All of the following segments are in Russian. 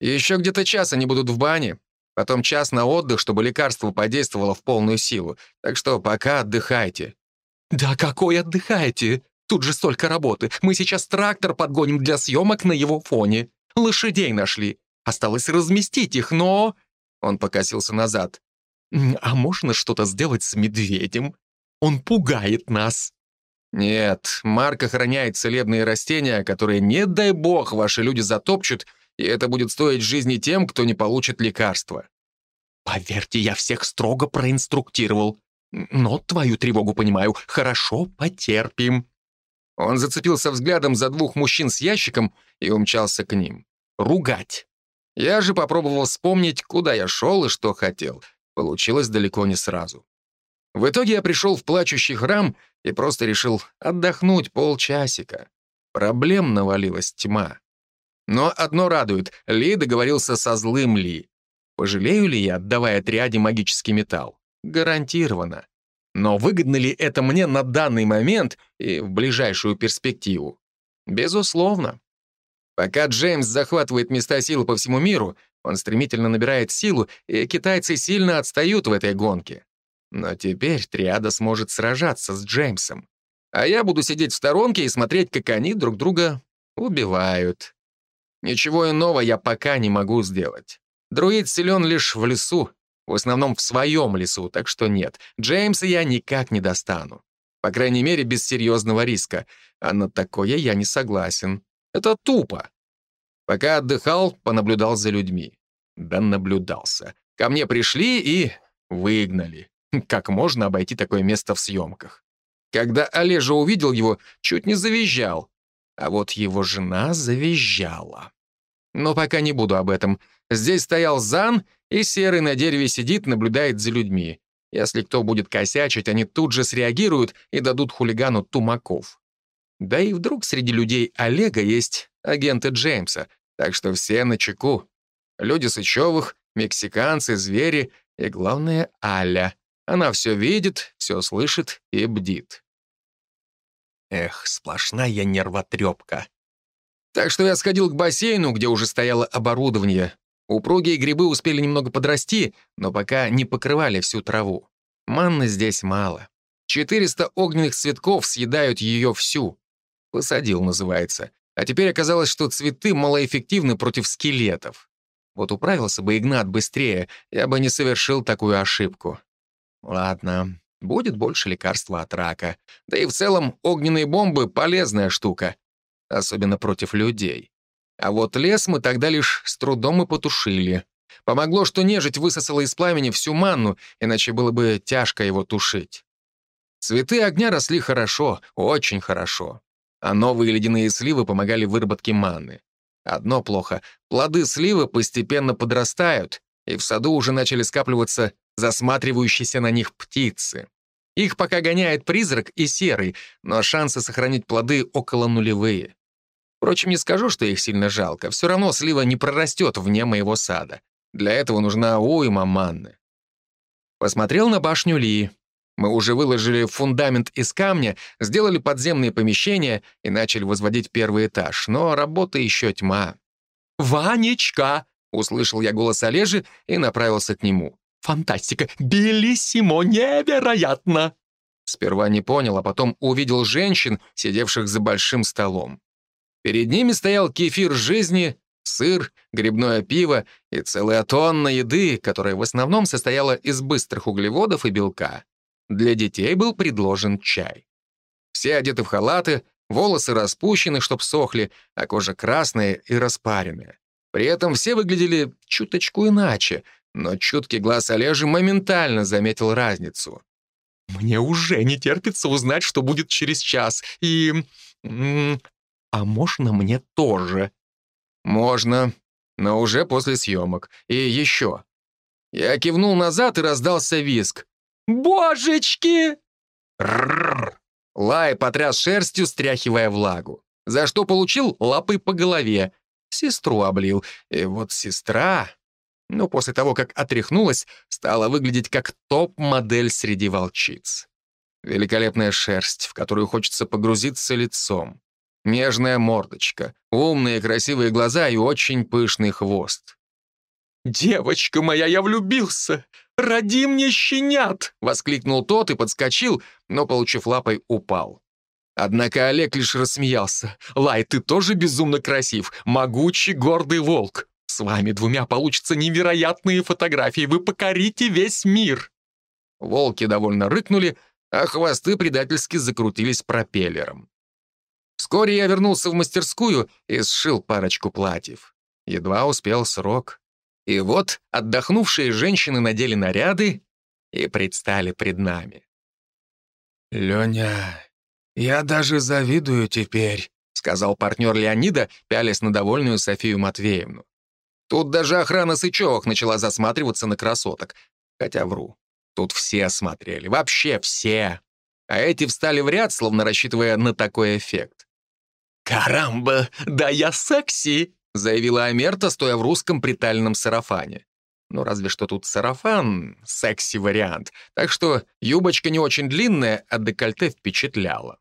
Еще где-то час они будут в бане, потом час на отдых, чтобы лекарство подействовало в полную силу. Так что пока отдыхайте». «Да какой отдыхайте? Тут же столько работы. Мы сейчас трактор подгоним для съемок на его фоне. Лошадей нашли. Осталось разместить их, но...» Он покосился назад. «А можно что-то сделать с медведем? Он пугает нас». «Нет, Марк охраняет целебные растения, которые, не дай бог, ваши люди затопчут, и это будет стоить жизни тем, кто не получит лекарства». «Поверьте, я всех строго проинструктировал. Но твою тревогу понимаю. Хорошо, потерпим». Он зацепился взглядом за двух мужчин с ящиком и умчался к ним. Ругать. Я же попробовал вспомнить, куда я шел и что хотел. Получилось далеко не сразу. В итоге я пришел в плачущий храм и просто решил отдохнуть полчасика. Проблем навалилась тьма. Но одно радует, Ли договорился со злым Ли. Пожалею ли я, отдавая триаде магический металл? Гарантированно. Но выгодно ли это мне на данный момент и в ближайшую перспективу? Безусловно. Пока Джеймс захватывает места силы по всему миру, он стремительно набирает силу, и китайцы сильно отстают в этой гонке. Но теперь Триада сможет сражаться с Джеймсом. А я буду сидеть в сторонке и смотреть, как они друг друга убивают. Ничего иного я пока не могу сделать. Друид силен лишь в лесу, в основном в своем лесу, так что нет, Джеймса я никак не достану. По крайней мере, без серьезного риска. А на такое я не согласен. Это тупо. Пока отдыхал, понаблюдал за людьми. Да наблюдался. Ко мне пришли и выгнали. Как можно обойти такое место в съемках? Когда Олежа увидел его, чуть не завизжал. А вот его жена завизжала. Но пока не буду об этом. Здесь стоял Зан, и Серый на дереве сидит, наблюдает за людьми. Если кто будет косячить, они тут же среагируют и дадут хулигану тумаков. Да и вдруг среди людей Олега есть агенты Джеймса, так что все на чеку. Люди Сычевых, мексиканцы, звери и, главное, Аля. Она все видит, все слышит и бдит. Эх, сплошная нервотрепка. Так что я сходил к бассейну, где уже стояло оборудование. Упругие грибы успели немного подрасти, но пока не покрывали всю траву. Манны здесь мало. 400 огненных цветков съедают ее всю. Посадил, называется. А теперь оказалось, что цветы малоэффективны против скелетов. Вот управился бы Игнат быстрее, я бы не совершил такую ошибку. Ладно, будет больше лекарства от рака. Да и в целом огненные бомбы — полезная штука. Особенно против людей. А вот лес мы тогда лишь с трудом и потушили. Помогло, что нежить высосала из пламени всю манну, иначе было бы тяжко его тушить. Цветы огня росли хорошо, очень хорошо. А новые ледяные сливы помогали выработке манны. Одно плохо — плоды сливы постепенно подрастают, и в саду уже начали скапливаться засматривающиеся на них птицы. Их пока гоняет призрак и серый, но шансы сохранить плоды около нулевые. Впрочем, не скажу, что их сильно жалко. Все равно слива не прорастет вне моего сада. Для этого нужна уйма манны. Посмотрел на башню Ли. Мы уже выложили фундамент из камня, сделали подземные помещения и начали возводить первый этаж, но работа еще тьма. «Ванечка!» — услышал я голос Олежи и направился к нему. «Фантастика! Белиссимо! Невероятно!» Сперва не понял, а потом увидел женщин, сидевших за большим столом. Перед ними стоял кефир жизни, сыр, грибное пиво и целая тонна еды, которая в основном состояла из быстрых углеводов и белка. Для детей был предложен чай. Все одеты в халаты, волосы распущены, чтоб сохли, а кожа красная и распаренная. При этом все выглядели чуточку иначе, но чуткий глаз Олежи моментально заметил разницу. «Мне уже не терпится узнать, что будет через час, и... А можно мне тоже?» «Можно, но уже после съемок. И еще». Я кивнул назад и раздался виск. «Божечки!» Рррр! Лай потряс шерстью, стряхивая влагу. За что получил лапой по голове. Сестру облил. И вот сестра... Ну, после того, как отряхнулась, стала выглядеть как топ-модель среди волчиц. Великолепная шерсть, в которую хочется погрузиться лицом. Нежная мордочка, умные красивые глаза и очень пышный хвост. «Девочка моя, я влюбился! Роди мне щенят!» — воскликнул тот и подскочил, но, получив лапой, упал. Однако Олег лишь рассмеялся. «Лай, ты тоже безумно красив, могучий, гордый волк. С вами двумя получатся невероятные фотографии, вы покорите весь мир!» Волки довольно рыкнули, а хвосты предательски закрутились пропеллером. Вскоре я вернулся в мастерскую и сшил парочку платьев. Едва успел срок. И вот отдохнувшие женщины надели наряды и предстали пред нами. «Леня, я даже завидую теперь», — сказал партнер Леонида, пялясь на довольную Софию Матвеевну. Тут даже охрана Сычевых начала засматриваться на красоток. Хотя вру. Тут все смотрели, вообще все. А эти встали в ряд, словно рассчитывая на такой эффект. «Карамба, да я секси!» заявила Амерта, стоя в русском притальном сарафане. Ну, разве что тут сарафан — секси-вариант, так что юбочка не очень длинная, а декольте впечатляло.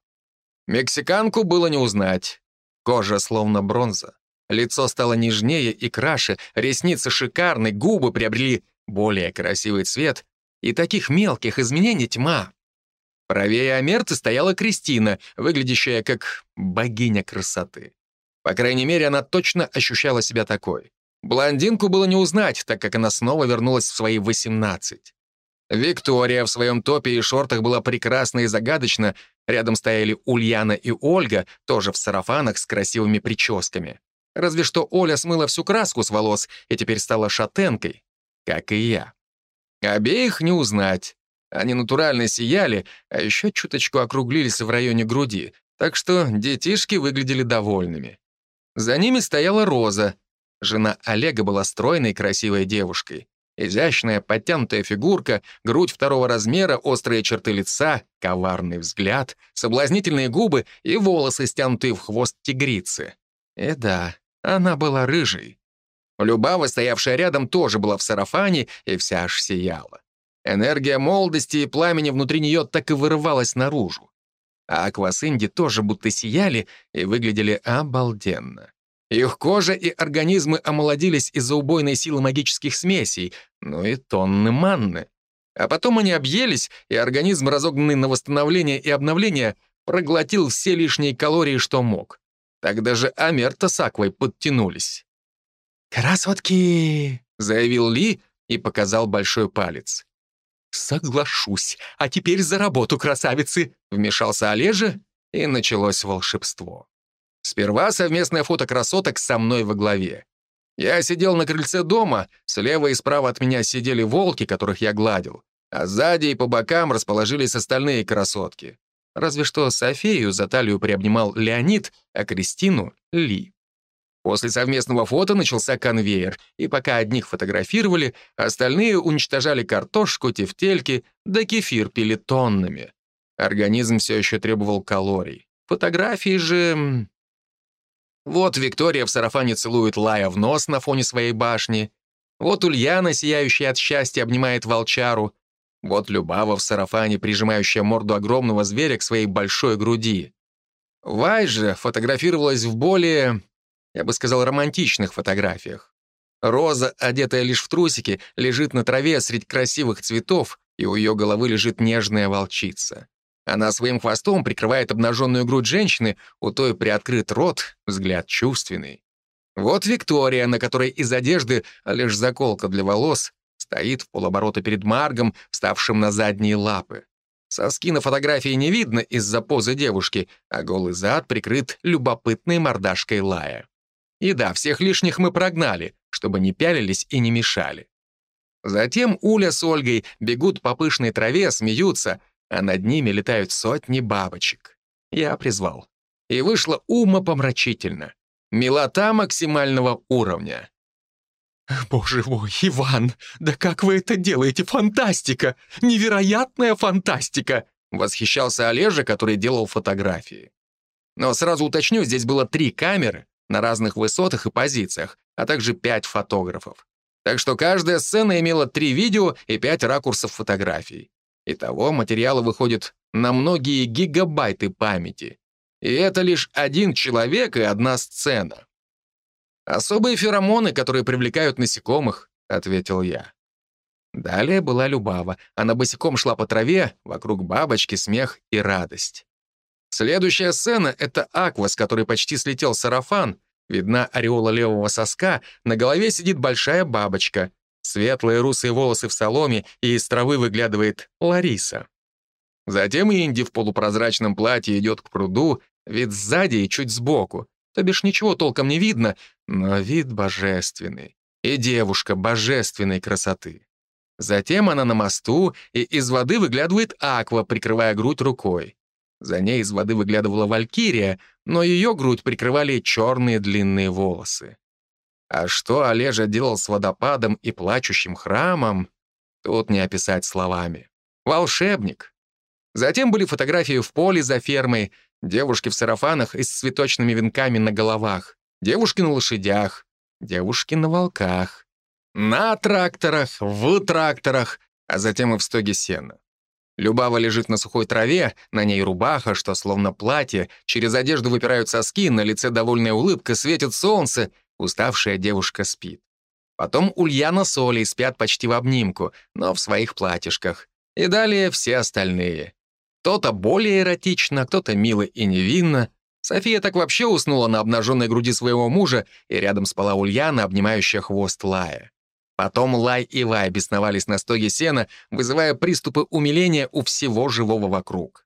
Мексиканку было не узнать. Кожа словно бронза. Лицо стало нежнее и краше, ресницы шикарны, губы приобрели более красивый цвет, и таких мелких изменений тьма. Правее Амерты стояла Кристина, выглядящая как богиня красоты. По крайней мере, она точно ощущала себя такой. Блондинку было не узнать, так как она снова вернулась в свои 18. Виктория в своем топе и шортах была прекрасна и загадочна, рядом стояли Ульяна и Ольга, тоже в сарафанах с красивыми прическами. Разве что Оля смыла всю краску с волос и теперь стала шатенкой, как и я. Обеих не узнать. Они натурально сияли, а еще чуточку округлились в районе груди, так что детишки выглядели довольными. За ними стояла Роза. Жена Олега была стройной красивой девушкой. Изящная, подтянутая фигурка, грудь второго размера, острые черты лица, коварный взгляд, соблазнительные губы и волосы, стянутые в хвост тигрицы. И да, она была рыжей. Любава, стоявшая рядом, тоже была в сарафане и вся аж сияла. Энергия молодости и пламени внутри нее так и вырывалась наружу а аквасинди тоже будто сияли и выглядели обалденно. Их кожа и организмы омолодились из-за убойной силы магических смесей, ну и тонны манны. А потом они объелись, и организм, разогнанный на восстановление и обновление, проглотил все лишние калории, что мог. Так даже Амерта с Аквой подтянулись. «Красотки!» — заявил Ли и показал большой палец. «Соглашусь. А теперь за работу, красавицы!» Вмешался Олежа, и началось волшебство. Сперва совместное фото красоток со мной во главе. Я сидел на крыльце дома, слева и справа от меня сидели волки, которых я гладил, а сзади и по бокам расположились остальные красотки. Разве что Софию за талию приобнимал Леонид, а Кристину — Ли. После совместного фото начался конвейер, и пока одних фотографировали, остальные уничтожали картошку, тефтельки, да кефир пили тоннами. Организм все еще требовал калорий. Фотографии же... Вот Виктория в сарафане целует Лая в нос на фоне своей башни. Вот Ульяна, сияющая от счастья, обнимает волчару. Вот Любава в сарафане, прижимающая морду огромного зверя к своей большой груди. Вай же фотографировалась в более я бы сказал, романтичных фотографиях. Роза, одетая лишь в трусики, лежит на траве среди красивых цветов, и у ее головы лежит нежная волчица. Она своим хвостом прикрывает обнаженную грудь женщины, у той приоткрыт рот, взгляд чувственный. Вот Виктория, на которой из одежды лишь заколка для волос, стоит в полоборота перед Маргом, вставшим на задние лапы. Соски на фотографии не видно из-за позы девушки, а голый зад прикрыт любопытной мордашкой Лая. И да, всех лишних мы прогнали, чтобы не пялились и не мешали. Затем Уля с Ольгой бегут по пышной траве, смеются, а над ними летают сотни бабочек. Я призвал. И вышло умопомрачительно. Милота максимального уровня. «Боже мой, Иван, да как вы это делаете? Фантастика! Невероятная фантастика!» Восхищался Олежа, который делал фотографии. Но сразу уточню, здесь было три камеры, на разных высотах и позициях, а также пять фотографов. Так что каждая сцена имела три видео и пять ракурсов фотографий. Итого материала выходит на многие гигабайты памяти. И это лишь один человек и одна сцена. «Особые феромоны, которые привлекают насекомых», — ответил я. Далее была Любава. Она босиком шла по траве, вокруг бабочки, смех и радость. Следующая сцена — это Аква, с которой почти слетел сарафан. Видна ореола левого соска, на голове сидит большая бабочка. Светлые русые волосы в соломе, и из травы выглядывает Лариса. Затем Инди в полупрозрачном платье идет к пруду, вид сзади и чуть сбоку. То бишь ничего толком не видно, но вид божественный. И девушка божественной красоты. Затем она на мосту, и из воды выглядывает Аква, прикрывая грудь рукой. За ней из воды выглядывала Валькирия, но ее грудь прикрывали черные длинные волосы. А что Олежа делал с водопадом и плачущим храмом, тут не описать словами. Волшебник. Затем были фотографии в поле за фермой, девушки в сарафанах и с цветочными венками на головах, девушки на лошадях, девушки на волках, на тракторах, в тракторах, а затем и в стоге сена. Любава лежит на сухой траве, на ней рубаха, что словно платье, через одежду выпирают соски, на лице довольная улыбка, светит солнце, уставшая девушка спит. Потом Ульяна с Олей спят почти в обнимку, но в своих платьишках. И далее все остальные. Кто-то более эротично, кто-то мило и невинно. София так вообще уснула на обнаженной груди своего мужа, и рядом спала Ульяна, обнимающая хвост Лая. Потом Лай и Вай бесновались на стоге сена, вызывая приступы умиления у всего живого вокруг.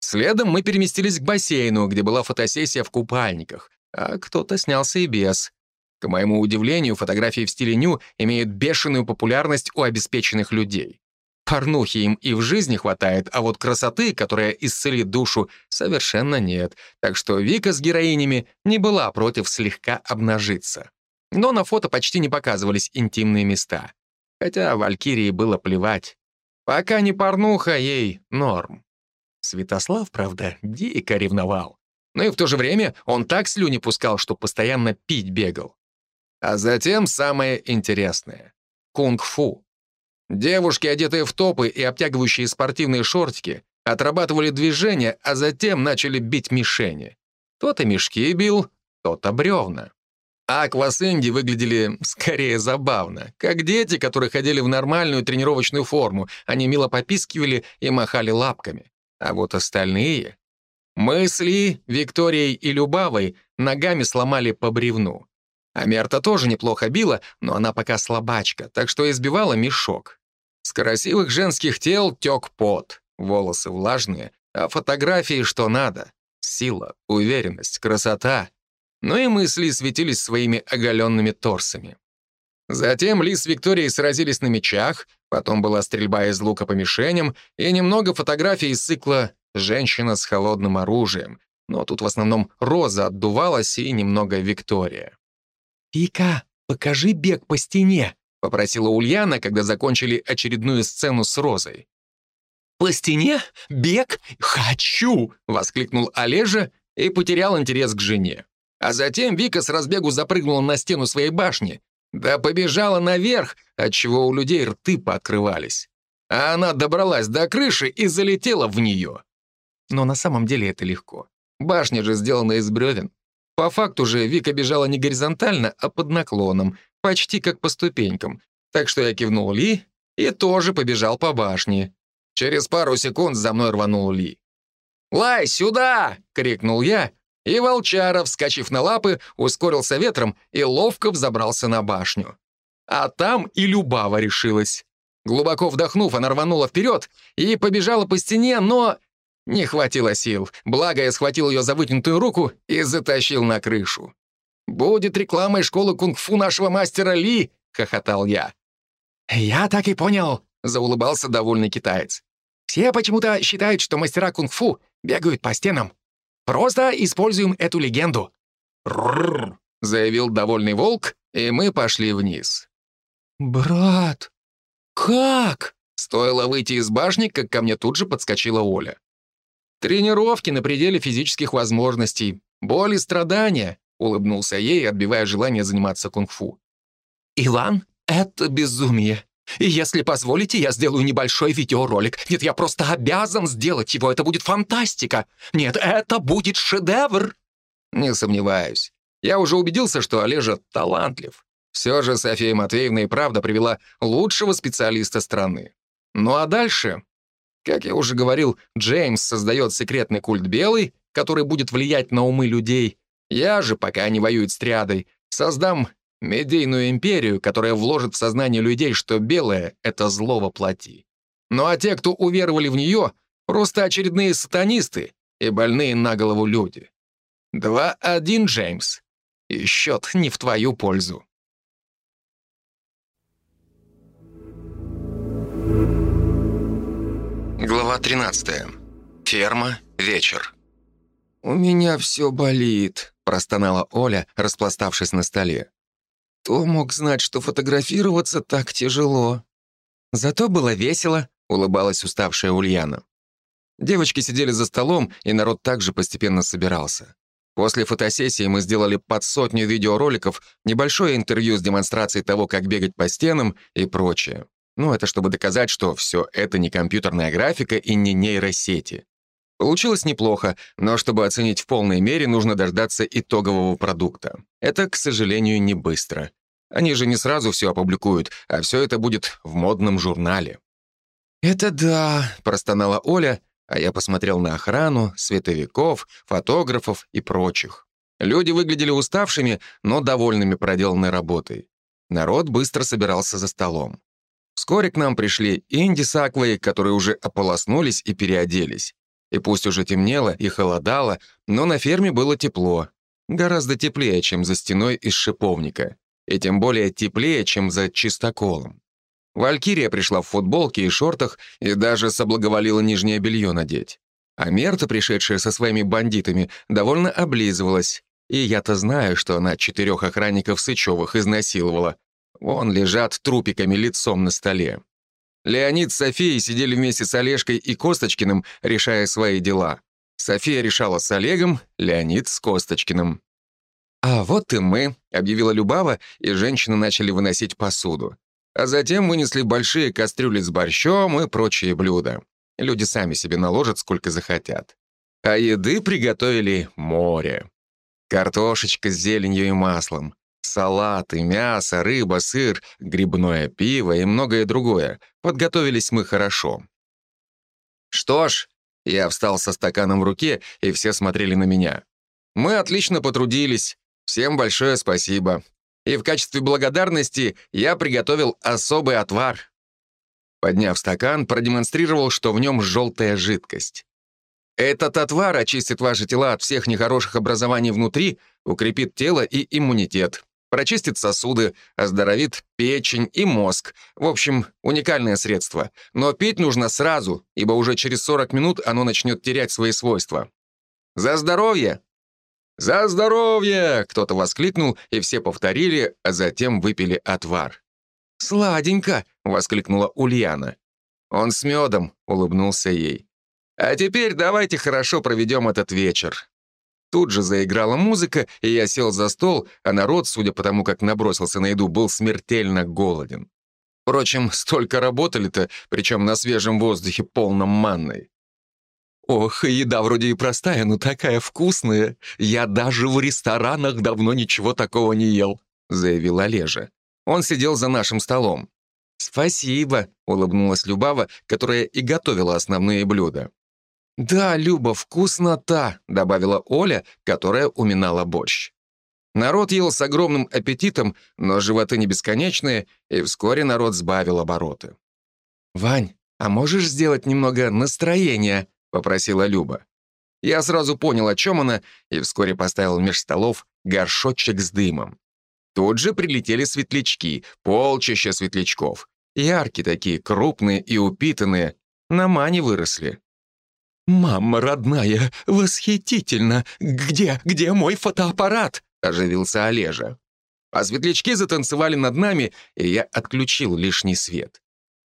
Следом мы переместились к бассейну, где была фотосессия в купальниках, а кто-то снялся и без. К моему удивлению, фотографии в стиле ню имеют бешеную популярность у обеспеченных людей. Порнухи им и в жизни хватает, а вот красоты, которая исцелит душу, совершенно нет. Так что Вика с героинями не была против слегка обнажиться. Но на фото почти не показывались интимные места. Хотя Валькирии было плевать. Пока не порнуха, ей норм. Святослав, правда, дико ревновал. Но и в то же время он так слюни пускал, что постоянно пить бегал. А затем самое интересное — кунг-фу. Девушки, одетые в топы и обтягивающие спортивные шортики, отрабатывали движения, а затем начали бить мишени. Кто-то мешки бил, кто-то бревна. А Инди выглядели скорее забавно, как дети, которые ходили в нормальную тренировочную форму. Они мило попискивали и махали лапками. А вот остальные... Мы с Ли, Викторией и Любавой ногами сломали по бревну. А Мерта тоже неплохо била, но она пока слабачка, так что избивала мешок. С красивых женских тел тек пот, волосы влажные, а фотографии что надо. Сила, уверенность, красота но и мысли светились своими оголенными торсами. Затем Ли с Викторией сразились на мечах, потом была стрельба из лука по мишеням и немного фотографий из цикла «Женщина с холодным оружием», но тут в основном Роза отдувалась и немного Виктория. «Вика, покажи бег по стене», — попросила Ульяна, когда закончили очередную сцену с Розой. «По стене? Бег? Хочу!» — воскликнул Олежа и потерял интерес к жене. А затем Вика с разбегу запрыгнула на стену своей башни, да побежала наверх, отчего у людей рты пооткрывались. А она добралась до крыши и залетела в нее. Но на самом деле это легко. Башня же сделана из бревен. По факту же Вика бежала не горизонтально, а под наклоном, почти как по ступенькам. Так что я кивнул Ли и тоже побежал по башне. Через пару секунд за мной рванул Ли. «Лай, сюда!» — крикнул я, и волчара, вскочив на лапы, ускорился ветром и ловко взобрался на башню. А там и Любава решилась. Глубоко вдохнув, она рванула вперед и побежала по стене, но не хватило сил. Благо, я схватил ее за вытянутую руку и затащил на крышу. «Будет рекламой школы кунг-фу нашего мастера Ли!» — хохотал я. «Я так и понял», — заулыбался довольный китаец. «Все почему-то считают, что мастера кунг-фу бегают по стенам. Просто используем эту легенду». «Рррр», — заявил довольный волк, и мы пошли вниз. «Брат, как?» Стоило выйти из башни, как ко мне тут же подскочила Оля. «Тренировки на пределе физических возможностей, боль и страдания», — улыбнулся ей, отбивая желание заниматься кунг-фу. «Иван, это безумие. И если позволите, я сделаю небольшой видеоролик. Нет, я просто обязан сделать его. Это будет фантастика. Нет, это будет шедевр. Не сомневаюсь. Я уже убедился, что Олежа талантлив. Все же София Матвеевна и правда привела лучшего специалиста страны. Ну а дальше, как я уже говорил, Джеймс создает секретный культ белый, который будет влиять на умы людей. Я же, пока они воюют с триадой, создам медийную империю, которая вложит в сознание людей, что белое — это зло во плоти. Ну а те, кто уверовали в нее, просто очередные сатанисты и больные на голову люди. Два-один, Джеймс. И счет не в твою пользу. Глава 13. Ферма. Вечер. «У меня все болит», — простонала Оля, распластавшись на столе. «Кто мог знать, что фотографироваться так тяжело?» «Зато было весело», — улыбалась уставшая Ульяна. Девочки сидели за столом, и народ также постепенно собирался. После фотосессии мы сделали под сотню видеороликов, небольшое интервью с демонстрацией того, как бегать по стенам и прочее. Ну, это чтобы доказать, что все это не компьютерная графика и не нейросети. Получилось неплохо, но чтобы оценить в полной мере, нужно дождаться итогового продукта. Это, к сожалению, не быстро. Они же не сразу все опубликуют, а все это будет в модном журнале. «Это да», — простонала Оля, а я посмотрел на охрану, световиков, фотографов и прочих. Люди выглядели уставшими, но довольными проделанной работой. Народ быстро собирался за столом. Вскоре к нам пришли Инди с Аквой, которые уже ополоснулись и переоделись. И пусть уже темнело и холодало, но на ферме было тепло. Гораздо теплее, чем за стеной из шиповника. И тем более теплее, чем за чистоколом. Валькирия пришла в футболке и шортах и даже соблаговолила нижнее белье надеть. А Мерта, пришедшая со своими бандитами, довольно облизывалась. И я-то знаю, что она четырех охранников Сычевых изнасиловала. Вон лежат трупиками лицом на столе. Леонид с Софией сидели вместе с Олежкой и Косточкиным, решая свои дела. София решала с Олегом, Леонид с Косточкиным. «А вот и мы», — объявила Любава, и женщины начали выносить посуду. А затем вынесли большие кастрюли с борщом и прочие блюда. Люди сами себе наложат, сколько захотят. А еды приготовили море. Картошечка с зеленью и маслом, Салаты, мясо, рыба, сыр, грибное пиво и многое другое. Подготовились мы хорошо. Что ж, я встал со стаканом в руке, и все смотрели на меня. Мы отлично потрудились. Всем большое спасибо. И в качестве благодарности я приготовил особый отвар. Подняв стакан, продемонстрировал, что в нем желтая жидкость. Этот отвар очистит ваши тела от всех нехороших образований внутри, укрепит тело и иммунитет прочистит сосуды, оздоровит печень и мозг. В общем, уникальное средство. Но пить нужно сразу, ибо уже через 40 минут оно начнет терять свои свойства. «За здоровье!» «За здоровье!» — кто-то воскликнул, и все повторили, а затем выпили отвар. «Сладенько!» — воскликнула Ульяна. «Он с медом», — улыбнулся ей. «А теперь давайте хорошо проведем этот вечер. Тут же заиграла музыка, и я сел за стол, а народ, судя по тому, как набросился на еду, был смертельно голоден. Впрочем, столько работали-то, причем на свежем воздухе, полном манной. «Ох, еда вроде и простая, но такая вкусная. Я даже в ресторанах давно ничего такого не ел», — заявил Олежа. Он сидел за нашим столом. «Спасибо», — улыбнулась Любава, которая и готовила основные блюда. «Да, Люба, вкуснота», — добавила Оля, которая уминала борщ. Народ ел с огромным аппетитом, но животы не бесконечные, и вскоре народ сбавил обороты. «Вань, а можешь сделать немного настроения?» — попросила Люба. Я сразу понял, о чем она, и вскоре поставил меж столов горшочек с дымом. Тут же прилетели светлячки, полчища светлячков. Яркие такие, крупные и упитанные. На мане выросли. «Мама родная, восхитительно! Где, где мой фотоаппарат?» — оживился Олежа. А светлячки затанцевали над нами, и я отключил лишний свет.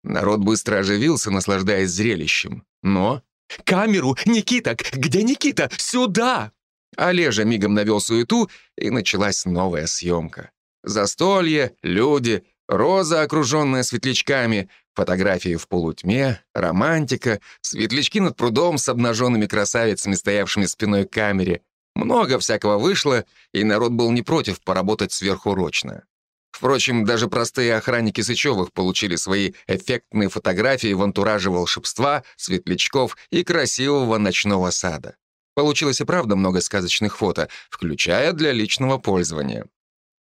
Народ быстро оживился, наслаждаясь зрелищем. Но... «Камеру! Никита! Где Никита? Сюда!» Олежа мигом навел суету, и началась новая съемка. Застолье, люди, Роза, окруженная светлячками, фотографии в полутьме, романтика, светлячки над прудом с обнаженными красавицами, стоявшими спиной к камере. Много всякого вышло, и народ был не против поработать сверхурочно. Впрочем, даже простые охранники Сычевых получили свои эффектные фотографии в антураже волшебства, светлячков и красивого ночного сада. Получилось и правда много сказочных фото, включая для личного пользования.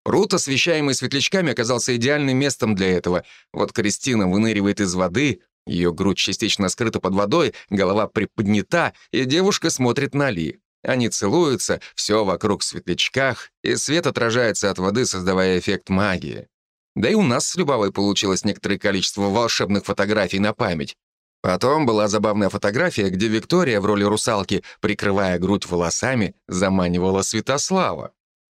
Пруд, освещаемый светлячками, оказался идеальным местом для этого. Вот Кристина выныривает из воды, ее грудь частично скрыта под водой, голова приподнята, и девушка смотрит на Ли. Они целуются, все вокруг в светлячках, и свет отражается от воды, создавая эффект магии. Да и у нас с Любавой получилось некоторое количество волшебных фотографий на память. Потом была забавная фотография, где Виктория в роли русалки, прикрывая грудь волосами, заманивала Святослава.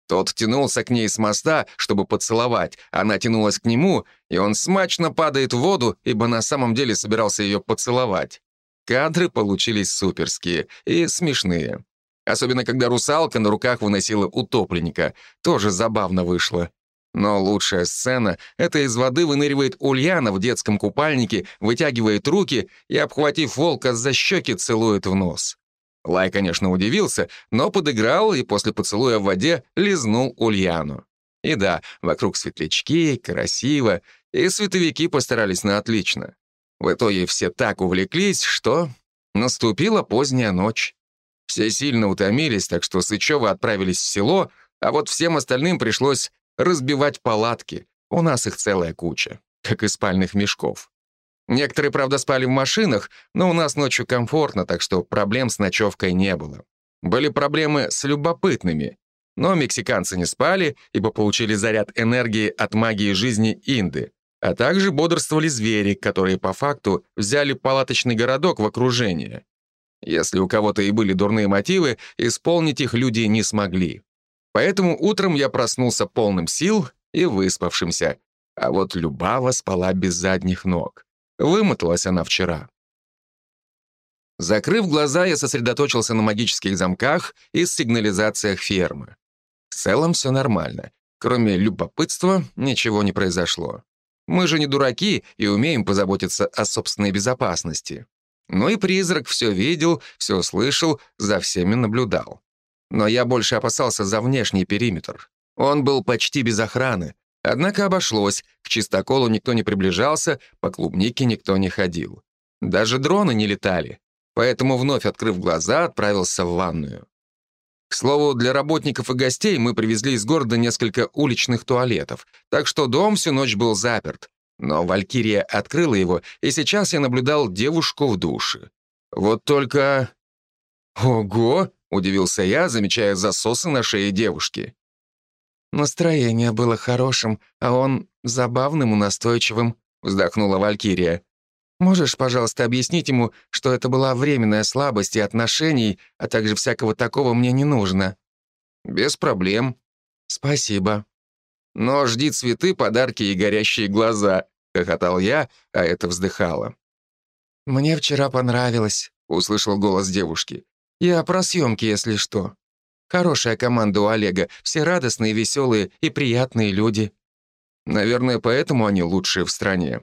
Тот тянулся к ней с моста, чтобы поцеловать. Она тянулась к нему, и он смачно падает в воду, ибо на самом деле собирался ее поцеловать. Кадры получились суперские и смешные. Особенно, когда русалка на руках выносила утопленника. Тоже забавно вышло. Но лучшая сцена — это из воды выныривает Ульяна в детском купальнике, вытягивает руки и, обхватив волка за щеки, целует в нос. Лай, конечно, удивился, но подыграл и после поцелуя в воде лизнул Ульяну. И да, вокруг светлячки, красиво, и световики постарались на отлично. В итоге все так увлеклись, что наступила поздняя ночь. Все сильно утомились, так что Сычевы отправились в село, а вот всем остальным пришлось разбивать палатки. У нас их целая куча, как и спальных мешков. Некоторые, правда, спали в машинах, но у нас ночью комфортно, так что проблем с ночевкой не было. Были проблемы с любопытными. Но мексиканцы не спали, ибо получили заряд энергии от магии жизни Инды. А также бодрствовали звери, которые по факту взяли палаточный городок в окружение. Если у кого-то и были дурные мотивы, исполнить их люди не смогли. Поэтому утром я проснулся полным сил и выспавшимся, а вот Любава спала без задних ног. Вымоталась она вчера. Закрыв глаза, я сосредоточился на магических замках и сигнализациях фермы. В целом все нормально. Кроме любопытства, ничего не произошло. Мы же не дураки и умеем позаботиться о собственной безопасности. Ну и призрак все видел, все слышал, за всеми наблюдал. Но я больше опасался за внешний периметр. Он был почти без охраны, Однако обошлось, к чистоколу никто не приближался, по клубнике никто не ходил. Даже дроны не летали, поэтому, вновь открыв глаза, отправился в ванную. К слову, для работников и гостей мы привезли из города несколько уличных туалетов, так что дом всю ночь был заперт. Но Валькирия открыла его, и сейчас я наблюдал девушку в душе. Вот только... «Ого!» — удивился я, замечая засосы на шее девушки. «Настроение было хорошим, а он забавным и настойчивым», — вздохнула Валькирия. «Можешь, пожалуйста, объяснить ему, что это была временная слабость и отношений, а также всякого такого мне не нужно?» «Без проблем». «Спасибо». «Но жди цветы, подарки и горящие глаза», — хохотал я, а это вздыхала. «Мне вчера понравилось», — услышал голос девушки. «Я про съемки, если что». Хорошая команда у Олега, все радостные, веселые и приятные люди. Наверное, поэтому они лучшие в стране.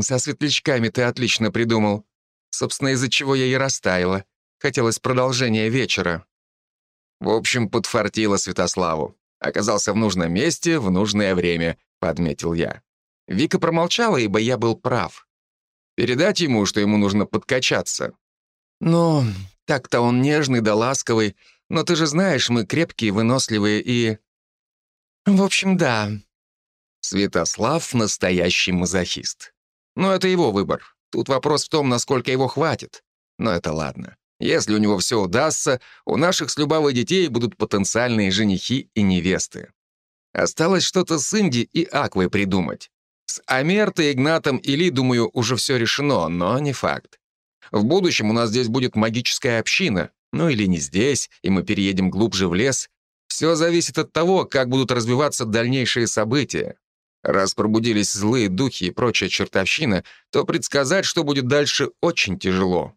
Со светлячками ты отлично придумал. Собственно, из-за чего я и растаяла. Хотелось продолжения вечера. В общем, подфартило Святославу. Оказался в нужном месте в нужное время, подметил я. Вика промолчала, ибо я был прав. Передать ему, что ему нужно подкачаться. Ну, так-то он нежный да ласковый, но ты же знаешь, мы крепкие, выносливые и... В общем, да. Святослав — настоящий мазохист. Но это его выбор. Тут вопрос в том, насколько его хватит. Но это ладно. Если у него все удастся, у наших с Любавой детей будут потенциальные женихи и невесты. Осталось что-то с Инди и Аквой придумать. С Амертой, Игнатом и Ли, думаю, уже все решено, но не факт. В будущем у нас здесь будет магическая община, ну или не здесь, и мы переедем глубже в лес. Все зависит от того, как будут развиваться дальнейшие события. Раз пробудились злые духи и прочая чертовщина, то предсказать, что будет дальше, очень тяжело.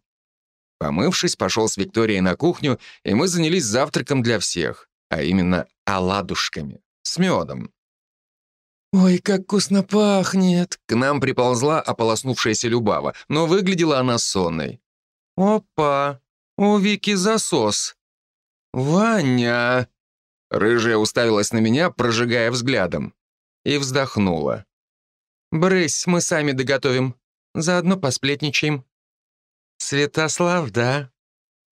Помывшись, пошел с Викторией на кухню, и мы занялись завтраком для всех, а именно оладушками с медом. «Ой, как вкусно пахнет!» К нам приползла ополоснувшаяся Любава, но выглядела она сонной. «Опа! У Вики засос!» «Ваня!» Рыжая уставилась на меня, прожигая взглядом, и вздохнула. «Брысь, мы сами доготовим. Заодно посплетничаем». «Святослав, да?»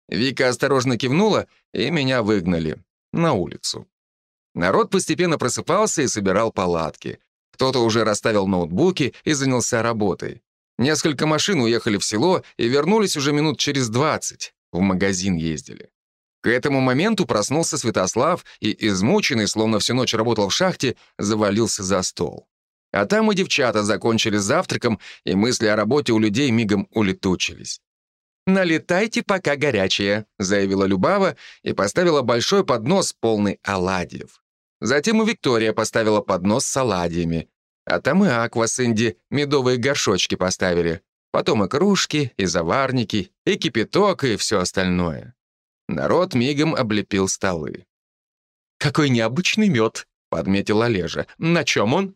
Вика осторожно кивнула, и меня выгнали. На улицу. Народ постепенно просыпался и собирал палатки. Кто-то уже расставил ноутбуки и занялся работой. Несколько машин уехали в село и вернулись уже минут через двадцать. В магазин ездили. К этому моменту проснулся Святослав и, измученный, словно всю ночь работал в шахте, завалился за стол. А там и девчата закончили завтраком, и мысли о работе у людей мигом улетучились. «Налетайте, пока горячее», — заявила Любава и поставила большой поднос, полный оладьев. Затем и Виктория поставила поднос с оладьями. А там и Аква с Инди медовые горшочки поставили. Потом и кружки, и заварники, и кипяток, и все остальное. Народ мигом облепил столы. «Какой необычный мед», — подметил Олежа. «На чем он?»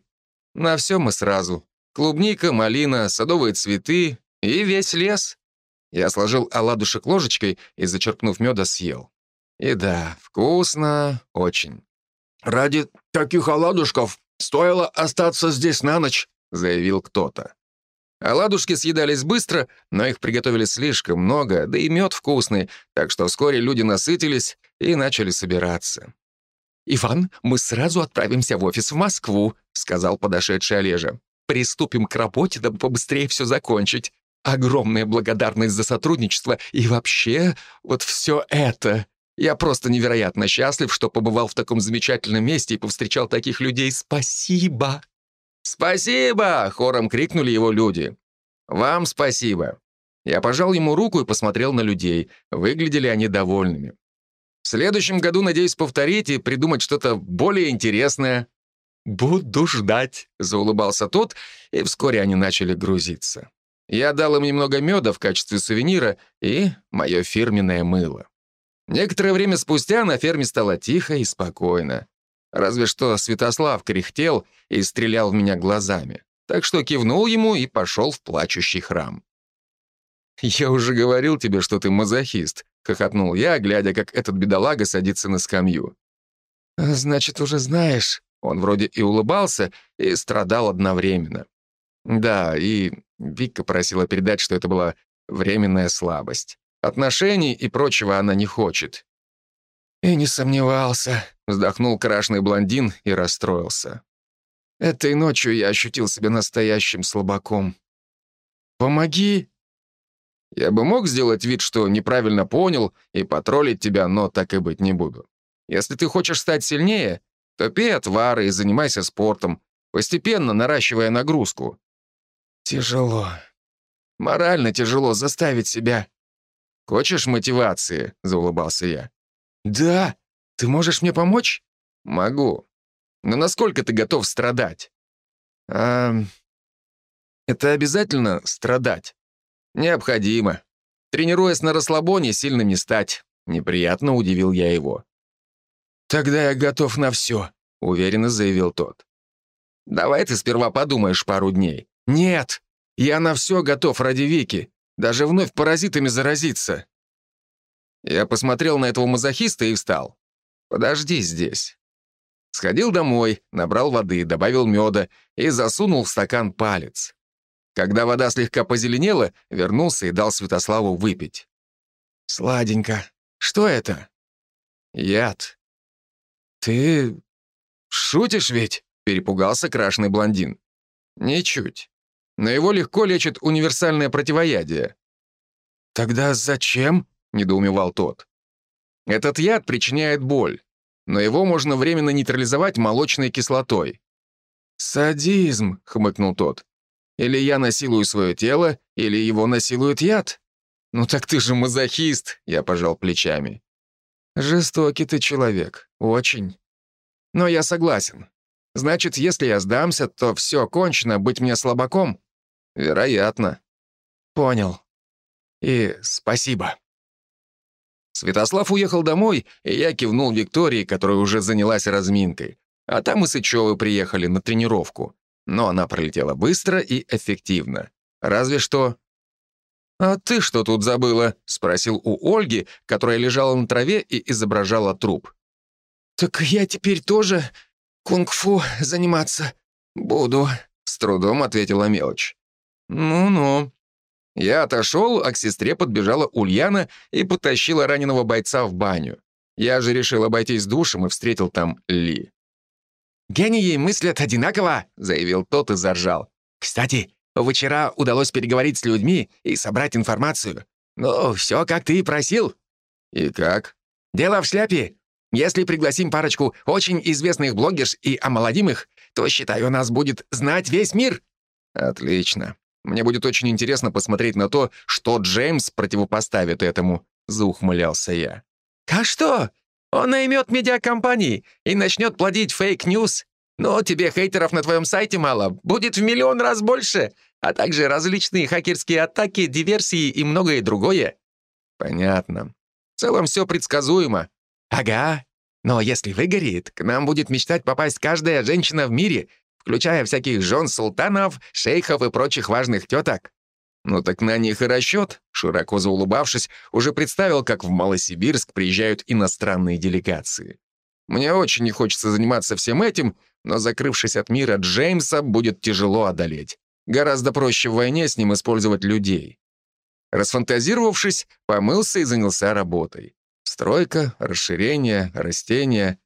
«На всем и сразу. Клубника, малина, садовые цветы и весь лес». Я сложил оладушек ложечкой и, зачерпнув меда, съел. И да, вкусно очень. «Ради таких оладушков стоило остаться здесь на ночь», — заявил кто-то. Оладушки съедались быстро, но их приготовили слишком много, да и мед вкусный, так что вскоре люди насытились и начали собираться. «Иван, мы сразу отправимся в офис в Москву», — сказал подошедший Олежа. «Приступим к работе, дабы побыстрее все закончить. Огромная благодарность за сотрудничество и вообще вот все это. Я просто невероятно счастлив, что побывал в таком замечательном месте и повстречал таких людей. Спасибо!» «Спасибо!» — хором крикнули его люди. «Вам спасибо!» Я пожал ему руку и посмотрел на людей. Выглядели они довольными. В следующем году надеюсь повторить и придумать что-то более интересное. «Буду ждать», — заулыбался тот, и вскоре они начали грузиться. Я дал им немного меда в качестве сувенира и мое фирменное мыло. Некоторое время спустя на ферме стало тихо и спокойно. Разве что Святослав кряхтел и стрелял в меня глазами. Так что кивнул ему и пошел в плачущий храм. «Я уже говорил тебе, что ты мазохист», — хохотнул я, глядя, как этот бедолага садится на скамью. «Значит, уже знаешь». Он вроде и улыбался, и страдал одновременно. Да, и Вика просила передать, что это была временная слабость. Отношений и прочего она не хочет. «И не сомневался», — вздохнул крашеный блондин и расстроился. «Этой ночью я ощутил себя настоящим слабаком. Помоги!» Я бы мог сделать вид, что неправильно понял, и потроллить тебя, но так и быть не буду. Если ты хочешь стать сильнее, то пей отвары и занимайся спортом, постепенно наращивая нагрузку. Тяжело. Морально тяжело заставить себя. Хочешь мотивации? Заулыбался я. «Да? Ты можешь мне помочь?» «Могу. Но насколько ты готов страдать?» «А... Это обязательно страдать?» «Необходимо. Тренируясь на расслабоне, сильно не стать». Неприятно удивил я его. «Тогда я готов на все», — уверенно заявил тот. «Давай ты сперва подумаешь пару дней». «Нет, я на все готов ради Вики, даже вновь паразитами заразиться». Я посмотрел на этого мазохиста и встал. «Подожди здесь». Сходил домой, набрал воды, добавил меда и засунул в стакан палец. Когда вода слегка позеленела, вернулся и дал Святославу выпить. «Сладенько. Что это?» «Яд». «Ты шутишь ведь?» — перепугался крашеный блондин. «Ничуть. Но его легко лечит универсальное противоядие». «Тогда зачем?» — недоумевал тот. «Этот яд причиняет боль, но его можно временно нейтрализовать молочной кислотой». «Садизм», — хмыкнул тот. «Или я насилую свое тело, или его насилует яд». «Ну так ты же мазохист», — я пожал плечами. «Жестокий ты человек, очень. Но я согласен. Значит, если я сдамся, то все кончено, быть мне слабаком?» «Вероятно». «Понял. И спасибо». Святослав уехал домой, и я кивнул Виктории, которая уже занялась разминкой. А там и Сычевы приехали на тренировку. Но она пролетела быстро и эффективно. Разве что... «А ты что тут забыла?» — спросил у Ольги, которая лежала на траве и изображала труп. «Так я теперь тоже кунг-фу заниматься буду», — с трудом ответила мелочь. «Ну-ну». Я отошел, а к сестре подбежала Ульяна и потащила раненого бойца в баню. Я же решил обойтись душем и встретил там Ли. «Гении мыслят одинаково», — заявил тот и заржал. «Кстати, вчера удалось переговорить с людьми и собрать информацию. Ну, все, как ты и просил». «И как?» «Дело в шляпе. Если пригласим парочку очень известных блогерш и омолодим их, то, считаю, нас будет знать весь мир». «Отлично. Мне будет очень интересно посмотреть на то, что Джеймс противопоставит этому», — заухмылялся я. «А что? Он наймет медиакомпании и начнет плодить фейк-ньюс. Но тебе хейтеров на твоем сайте мало, будет в миллион раз больше, а также различные хакерские атаки, диверсии и многое другое». «Понятно. В целом все предсказуемо». «Ага. Но если выгорит, к нам будет мечтать попасть каждая женщина в мире, включая всяких жен султанов, шейхов и прочих важных теток. «Ну так на них и расчет», — широко заулыбавшись, уже представил, как в Малосибирск приезжают иностранные делегации. «Мне очень не хочется заниматься всем этим, но, закрывшись от мира Джеймса, будет тяжело одолеть. Гораздо проще в войне с ним использовать людей». Расфантазировавшись, помылся и занялся работой. Стройка, расширение, растения.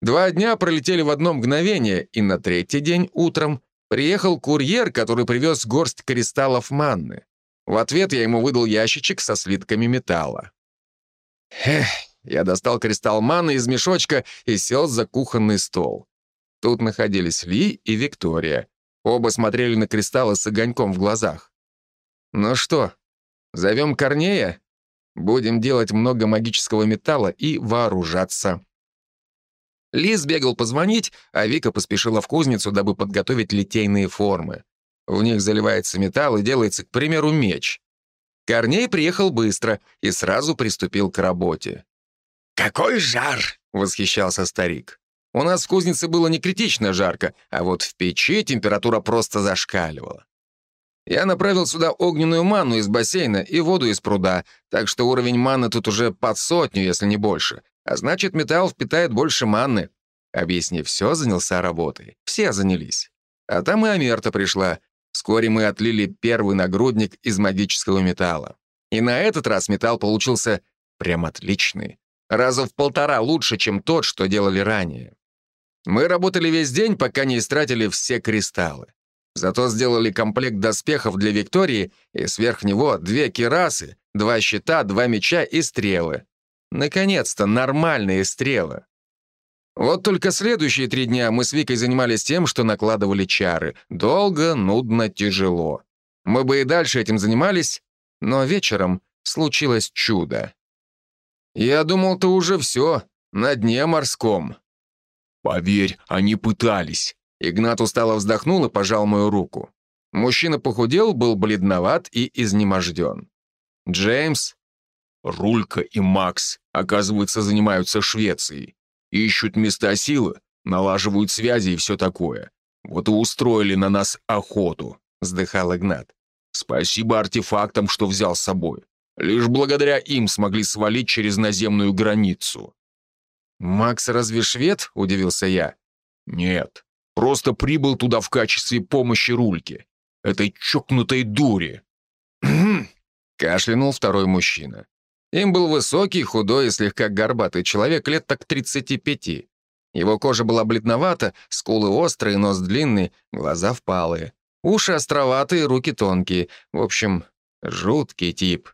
Два дня пролетели в одно мгновение, и на третий день утром Приехал курьер, который привез горсть кристаллов манны. В ответ я ему выдал ящичек со слитками металла. Эх, я достал кристалл манны из мешочка и сел за кухонный стол. Тут находились Ли и Виктория. Оба смотрели на кристаллы с огоньком в глазах. «Ну что, зовем Корнея? Будем делать много магического металла и вооружаться». Лиз бегал позвонить, а Вика поспешила в кузницу, дабы подготовить литейные формы. В них заливается металл и делается, к примеру, меч. Корней приехал быстро и сразу приступил к работе. «Какой жар!» — восхищался старик. У нас в кузнице было не критично жарко, а вот в печи температура просто зашкаливала. Я направил сюда огненную манну из бассейна и воду из пруда, так что уровень маны тут уже под сотню, если не больше. А значит, металл впитает больше манны. Объяснив все, занялся работой. Все занялись. А там и Амерта пришла. Вскоре мы отлили первый нагрудник из магического металла. И на этот раз металл получился прям отличный. Раза в полтора лучше, чем тот, что делали ранее. Мы работали весь день, пока не истратили все кристаллы. Зато сделали комплект доспехов для Виктории и сверх него две кирасы, два щита, два меча и стрелы. Наконец-то нормальные стрелы. Вот только следующие три дня мы с Викой занимались тем, что накладывали чары. Долго, нудно, тяжело. Мы бы и дальше этим занимались, но вечером случилось чудо. Я думал, то уже все, на дне морском. «Поверь, они пытались». Игнат устало вздохнул и пожал мою руку. Мужчина похудел, был бледноват и изнеможден. Джеймс Рулька и Макс, оказывается, занимаются Швецией. Ищут места силы, налаживают связи и все такое. Вот и устроили на нас охоту», — вздыхал Игнат. «Спасибо артефактам, что взял с собой. Лишь благодаря им смогли свалить через наземную границу». «Макс разве швед?» — удивился я. «Нет, просто прибыл туда в качестве помощи Рульке. Этой чокнутой дуре». кашлянул второй мужчина. Им был высокий, худой и слегка горбатый человек лет так 35. Его кожа была бледновата, скулы острые, нос длинный, глаза впалые. Уши островатые, руки тонкие. В общем, жуткий тип.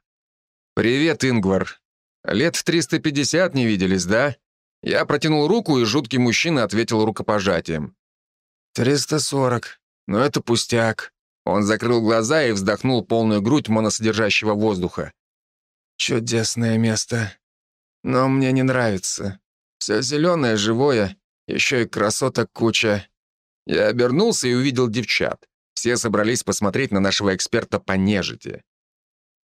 «Привет, Ингвар. Лет 350 не виделись, да?» Я протянул руку, и жуткий мужчина ответил рукопожатием. «Триста сорок. Но это пустяк». Он закрыл глаза и вздохнул полную грудь моносодержащего воздуха. Чудесное место. Но мне не нравится. Все зеленое, живое, еще и красоток куча. Я обернулся и увидел девчат. Все собрались посмотреть на нашего эксперта по нежити.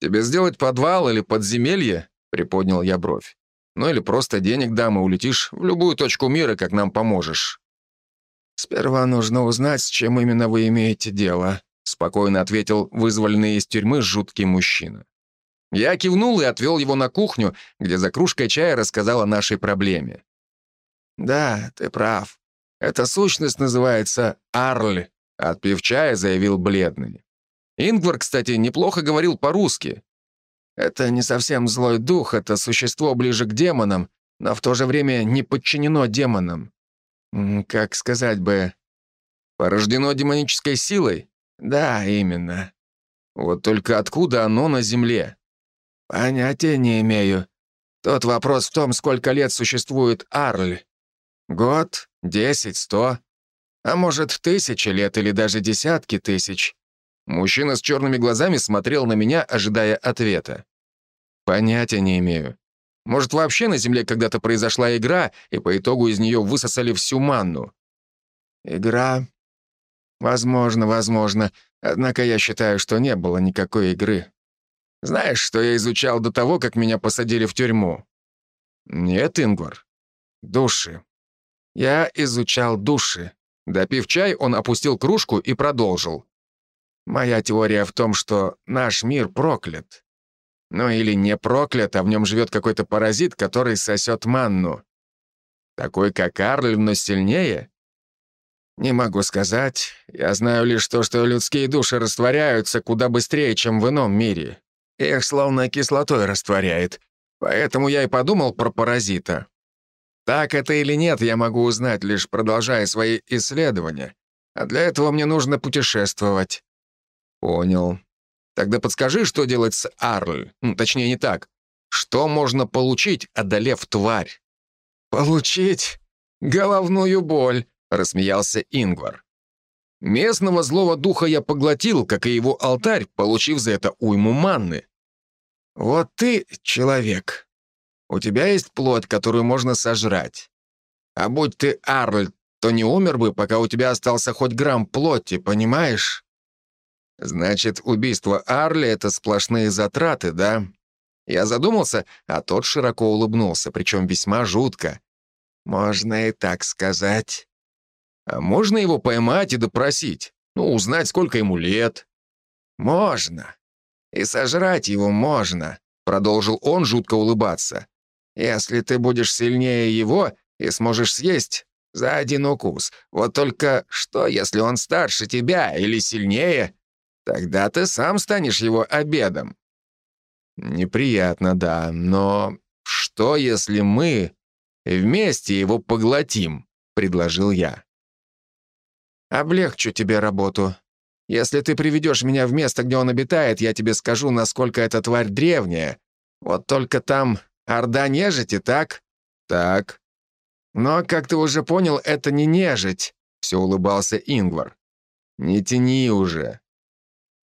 «Тебе сделать подвал или подземелье?» — приподнял я бровь. «Ну или просто денег дам и улетишь в любую точку мира, как нам поможешь». «Сперва нужно узнать, с чем именно вы имеете дело», спокойно ответил вызволенный из тюрьмы жуткий мужчина. Я кивнул и отвел его на кухню, где за кружкой чая рассказал о нашей проблеме. «Да, ты прав. Эта сущность называется Арль», — отпив чая, заявил бледный. Ингвар, кстати, неплохо говорил по-русски. «Это не совсем злой дух, это существо ближе к демонам, но в то же время не подчинено демонам. Как сказать бы... Порождено демонической силой? Да, именно. Вот только откуда оно на Земле? Понятия не имею. Тот вопрос в том, сколько лет существует Арль. Год, десять, сто, а может, тысячи лет или даже десятки тысяч. Мужчина с черными глазами смотрел на меня, ожидая ответа. Понятия не имею. Может, вообще на Земле когда-то произошла игра, и по итогу из нее высосали всю манну? Игра? Возможно, возможно. Однако я считаю, что не было никакой игры. Знаешь, что я изучал до того, как меня посадили в тюрьму? Нет, Ингвар. Души. Я изучал души. Допив чай, он опустил кружку и продолжил. Моя теория в том, что наш мир проклят. Ну или не проклят, а в нем живет какой-то паразит, который сосет манну. Такой, как Арль, но сильнее? Не могу сказать. Я знаю лишь то, что людские души растворяются куда быстрее, чем в ином мире. Их словно кислотой растворяет. Поэтому я и подумал про паразита. Так это или нет, я могу узнать, лишь продолжая свои исследования. А для этого мне нужно путешествовать. Понял. Тогда подскажи, что делать с Арль. Ну, точнее, не так. Что можно получить, одолев тварь? Получить? Головную боль, рассмеялся Ингвар. Местного злого духа я поглотил, как и его алтарь, получив за это уйму манны. Вот ты человек. У тебя есть плоть, которую можно сожрать. А будь ты Арль, то не умер бы, пока у тебя остался хоть грамм плоти, понимаешь? Значит, убийство Арли — это сплошные затраты, да? Я задумался, а тот широко улыбнулся, причем весьма жутко. Можно и так сказать. А можно его поймать и допросить? Ну, узнать, сколько ему лет. Можно. И сожрать его можно, продолжил он жутко улыбаться. Если ты будешь сильнее его и сможешь съесть за один укус. Вот только что, если он старше тебя или сильнее? Тогда ты сам станешь его обедом. Неприятно, да, но что, если мы вместе его поглотим? Предложил я. Облегчу тебе работу. Если ты приведешь меня в место, где он обитает, я тебе скажу, насколько эта тварь древняя. Вот только там орда нежити, так? Так. Но, как ты уже понял, это не нежить, все улыбался Ингвар. Не тяни уже.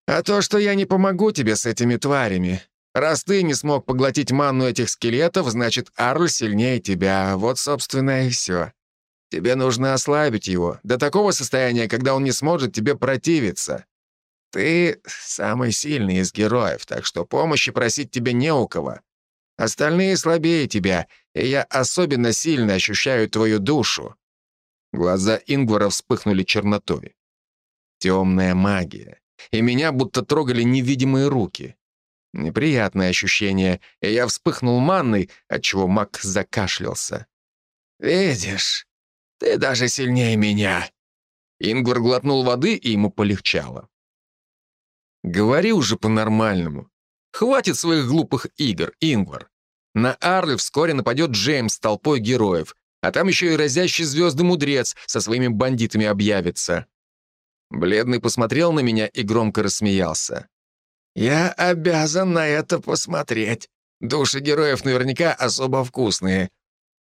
А то, что я не помогу тебе с этими тварями. Раз ты не смог поглотить манну этих скелетов, значит, Арль сильнее тебя. Вот, собственно, и все. Тебе нужно ослабить его до такого состояния, когда он не сможет тебе противиться. Ты самый сильный из героев, так что помощи просить тебе не у кого. Остальные слабее тебя, и я особенно сильно ощущаю твою душу». Глаза Ингвара вспыхнули чернотой. Темная магия и меня будто трогали невидимые руки. Неприятное ощущение, и я вспыхнул манной, отчего маг закашлялся. «Видишь, ты даже сильнее меня!» Ингвар глотнул воды, и ему полегчало. «Говори уже по-нормальному. Хватит своих глупых игр, Ингвар. На Арле вскоре нападет Джеймс с толпой героев, а там еще и разящий звезды мудрец со своими бандитами объявится. Бледный посмотрел на меня и громко рассмеялся. «Я обязан на это посмотреть. Души героев наверняка особо вкусные.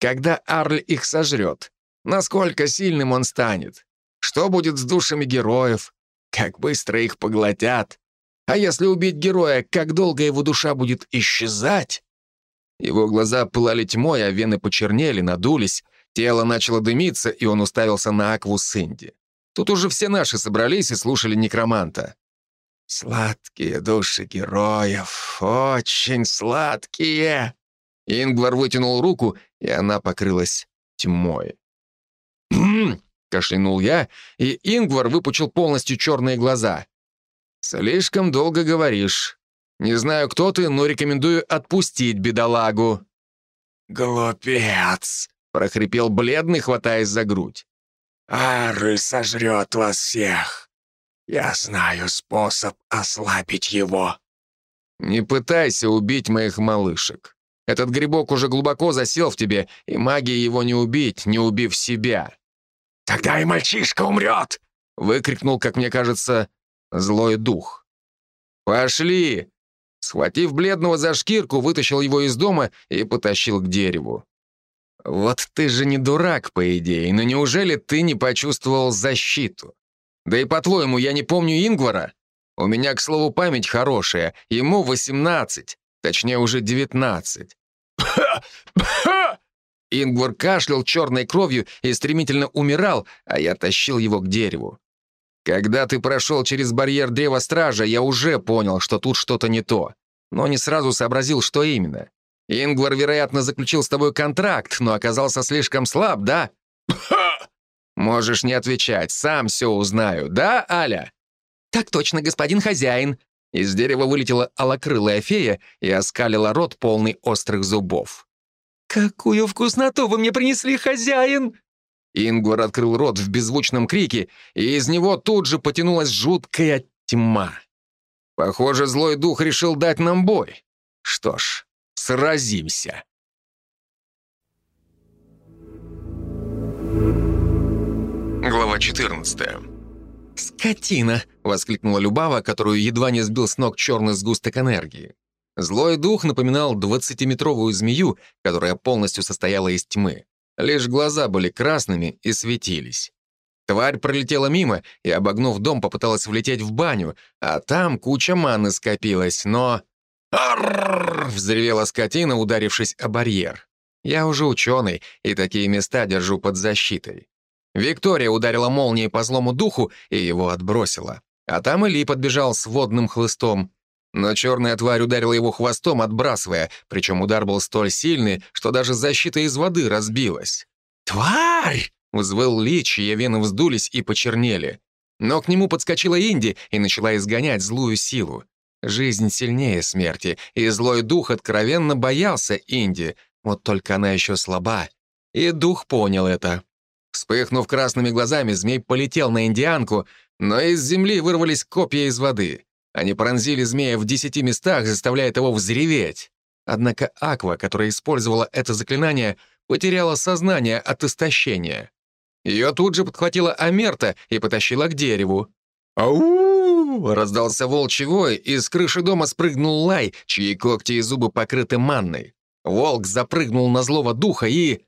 Когда Арль их сожрет, насколько сильным он станет? Что будет с душами героев? Как быстро их поглотят? А если убить героя, как долго его душа будет исчезать?» Его глаза пылали тьмой, а вены почернели, надулись, тело начало дымиться, и он уставился на Акву Синди. Тут уже все наши собрались и слушали некроманта. «Сладкие души героев, очень сладкие!» Ингвар вытянул руку, и она покрылась тьмой. — кашлянул я, и Ингвар выпучил полностью черные глаза. «Слишком долго говоришь. Не знаю, кто ты, но рекомендую отпустить бедолагу». «Глупец!» — прохрипел бледный, хватаясь за грудь. «Ары сожрет вас всех. Я знаю способ ослабить его». «Не пытайся убить моих малышек. Этот грибок уже глубоко засел в тебе, и магией его не убить, не убив себя». «Тогда и мальчишка умрет!» — выкрикнул, как мне кажется, злой дух. «Пошли!» Схватив бледного за шкирку, вытащил его из дома и потащил к дереву. «Вот ты же не дурак, по идее, но неужели ты не почувствовал защиту? Да и по-твоему, я не помню Ингвара? У меня, к слову, память хорошая, ему 18, точнее уже 19. Ингвар кашлял черной кровью и стремительно умирал, а я тащил его к дереву. Когда ты прошел через барьер Древа Стража, я уже понял, что тут что-то не то, но не сразу сообразил, что именно. Ингвар, вероятно, заключил с тобой контракт, но оказался слишком слаб, да? Можешь не отвечать, сам все узнаю, да, Аля? Так точно, господин хозяин. Из дерева вылетела алокрылая фея и оскалила рот, полный острых зубов. «Какую вкусноту вы мне принесли, хозяин!» Ингвар открыл рот в беззвучном крике, и из него тут же потянулась жуткая тьма. Похоже, злой дух решил дать нам бой. Что ж, сразимся. Глава 14 «Скотина!» — воскликнула Любава, которую едва не сбил с ног черный сгусток энергии. Злой дух напоминал двадцатиметровую змею, которая полностью состояла из тьмы. Лишь глаза были красными и светились. Тварь пролетела мимо и, обогнув дом, попыталась влететь в баню, а там куча маны скопилась, но... «Аррррр!» — взревела скотина, ударившись о барьер. «Я уже ученый, и такие места держу под защитой». Виктория ударила молнией по злому духу и его отбросила. А там Или подбежал с водным хлыстом. Но черная тварь ударила его хвостом, отбрасывая, причем удар был столь сильный, что даже защита из воды разбилась. «Тварь!» — взвыл Ли, чьи вены вздулись и почернели. Но к нему подскочила Инди и начала изгонять злую силу. Жизнь сильнее смерти, и злой дух откровенно боялся Инди, вот только она еще слаба. И дух понял это. Вспыхнув красными глазами, змей полетел на индианку, но из земли вырвались копья из воды. Они пронзили змея в десяти местах, заставляя его взреветь. Однако Аква, которая использовала это заклинание, потеряла сознание от истощения. Ее тут же подхватила Амерта и потащила к дереву. «Ау!» — раздался волчий вой, и с крыши дома спрыгнул лай, чьи когти и зубы покрыты манной. Волк запрыгнул на злого духа и...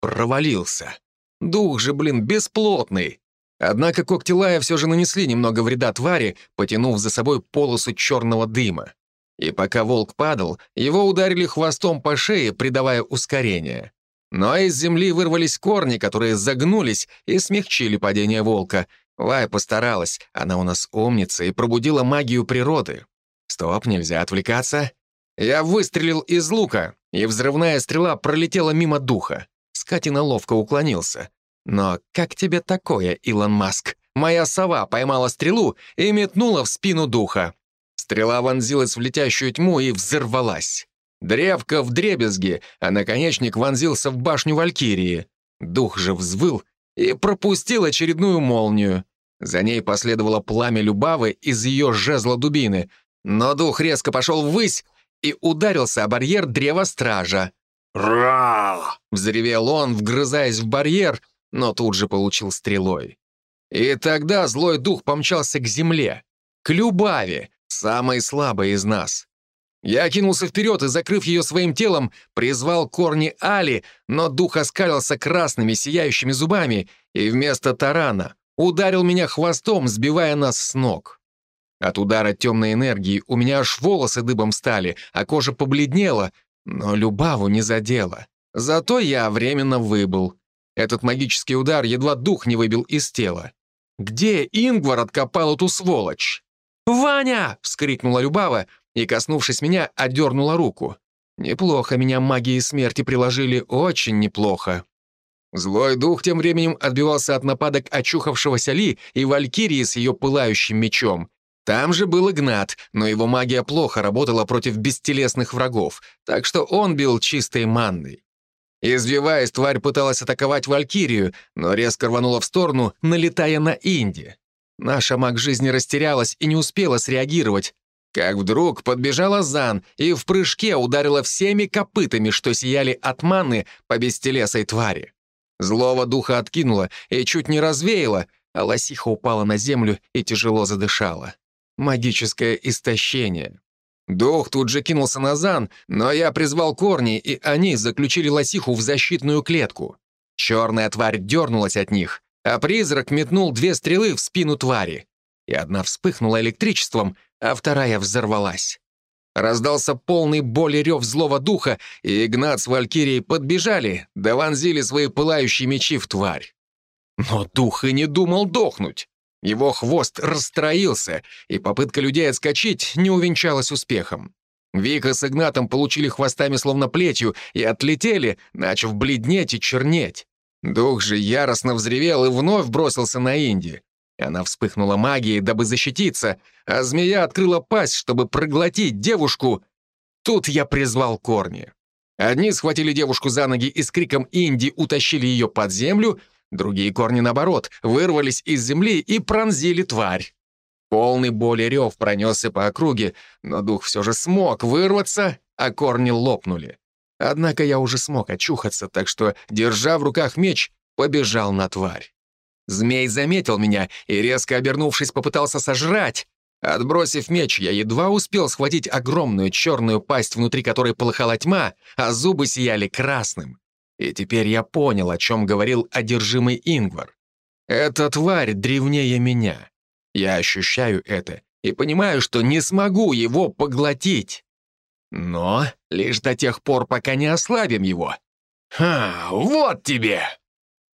провалился. Дух же, блин, бесплотный. Однако когти все же нанесли немного вреда твари, потянув за собой полосу черного дыма. И пока волк падал, его ударили хвостом по шее, придавая ускорение. Но из земли вырвались корни, которые загнулись и смягчили падение волка. Лая постаралась, она у нас умница и пробудила магию природы. Стоп, нельзя отвлекаться. Я выстрелил из лука, и взрывная стрела пролетела мимо духа. Скатина ловко уклонился. Но как тебе такое, Илон Маск? Моя сова поймала стрелу и метнула в спину духа. Стрела вонзилась в летящую тьму и взорвалась. Древко в дребезги, а наконечник вонзился в башню Валькирии. Дух же взвыл и пропустил очередную молнию. За ней последовало пламя Любавы из ее жезла дубины, но дух резко пошел ввысь и ударился о барьер древа стража. «Ра!» — взревел он, вгрызаясь в барьер, но тут же получил стрелой. И тогда злой дух помчался к земле, к Любаве, самой слабой из нас. Я кинулся вперед и, закрыв ее своим телом, призвал корни Али, но дух оскалился красными сияющими зубами и вместо тарана ударил меня хвостом, сбивая нас с ног. От удара темной энергии у меня аж волосы дыбом стали, а кожа побледнела, но Любаву не задела. Зато я временно выбыл. Этот магический удар едва дух не выбил из тела. Где Ингвар откопал эту сволочь? «Ваня!» — вскрикнула Любава и, коснувшись меня, отдернула руку. Неплохо меня магии смерти приложили, очень неплохо. Злой дух тем временем отбивался от нападок очухавшегося Ли и Валькирии с ее пылающим мечом. Там же был Игнат, но его магия плохо работала против бестелесных врагов, так что он бил чистой манной. Извиваясь, тварь пыталась атаковать Валькирию, но резко рванула в сторону, налетая на Инди. Наша маг жизни растерялась и не успела среагировать. Как вдруг подбежала Зан и в прыжке ударила всеми копытами, что сияли от маны по бестелесой твари. Злого духа откинула и чуть не развеяла, а лосиха упала на землю и тяжело задышала. Магическое истощение. Дух тут же кинулся на Зан, но я призвал корни, и они заключили лосиху в защитную клетку. Черная тварь дернулась от них, а призрак метнул две стрелы в спину твари. И одна вспыхнула электричеством, а вторая взорвалась. Раздался полный боли рев злого духа, и Игнат с Валькирией подбежали, да вонзили свои пылающие мечи в тварь. Но дух и не думал дохнуть. Его хвост расстроился, и попытка людей отскочить не увенчалась успехом. Вика с Игнатом получили хвостами словно плетью и отлетели, начав бледнеть и чернеть. Дух же яростно взревел и вновь бросился на Инди. Она вспыхнула магией, дабы защититься, а змея открыла пасть, чтобы проглотить девушку. Тут я призвал корни. Одни схватили девушку за ноги и с криком «Инди» утащили ее под землю, Другие корни, наоборот, вырвались из земли и пронзили тварь. Полный боли рев пронесся по округе, но дух все же смог вырваться, а корни лопнули. Однако я уже смог очухаться, так что, держа в руках меч, побежал на тварь. Змей заметил меня и, резко обернувшись, попытался сожрать. Отбросив меч, я едва успел схватить огромную черную пасть, внутри которой полыхала тьма, а зубы сияли красным. И теперь я понял, о чем говорил одержимый Ингвар. Эта тварь древнее меня. Я ощущаю это и понимаю, что не смогу его поглотить. Но лишь до тех пор, пока не ослабим его. Ха, вот тебе!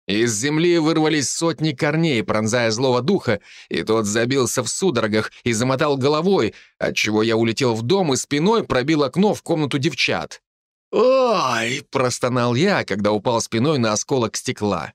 Из земли вырвались сотни корней, пронзая злого духа, и тот забился в судорогах и замотал головой, отчего я улетел в дом и спиной пробил окно в комнату девчат. «Ой!» — простонал я, когда упал спиной на осколок стекла.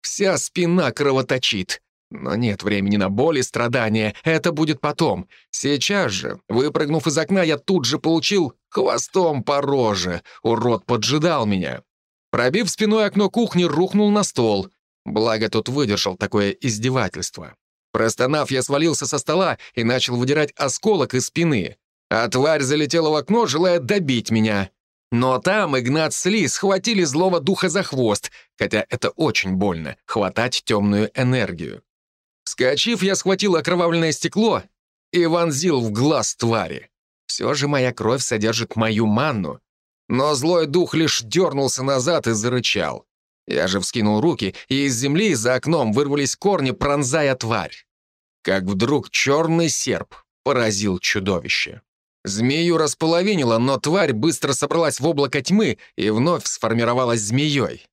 Вся спина кровоточит. Но нет времени на боль и страдания, это будет потом. Сейчас же, выпрыгнув из окна, я тут же получил хвостом по роже. Урод поджидал меня. Пробив спиной окно кухни, рухнул на стол. Благо, тут выдержал такое издевательство. Простонав, я свалился со стола и начал выдирать осколок из спины. А тварь залетела в окно, желая добить меня. Но там Игнат с Ли схватили злого духа за хвост, хотя это очень больно — хватать темную энергию. Вскочив, я схватил окровавленное стекло и вонзил в глаз твари. Все же моя кровь содержит мою манну. Но злой дух лишь дернулся назад и зарычал. Я же вскинул руки, и из земли за окном вырвались корни, пронзая тварь. Как вдруг черный серп поразил чудовище. Змею располовинило, но тварь быстро собралась в облако тьмы и вновь сформировалась змеей.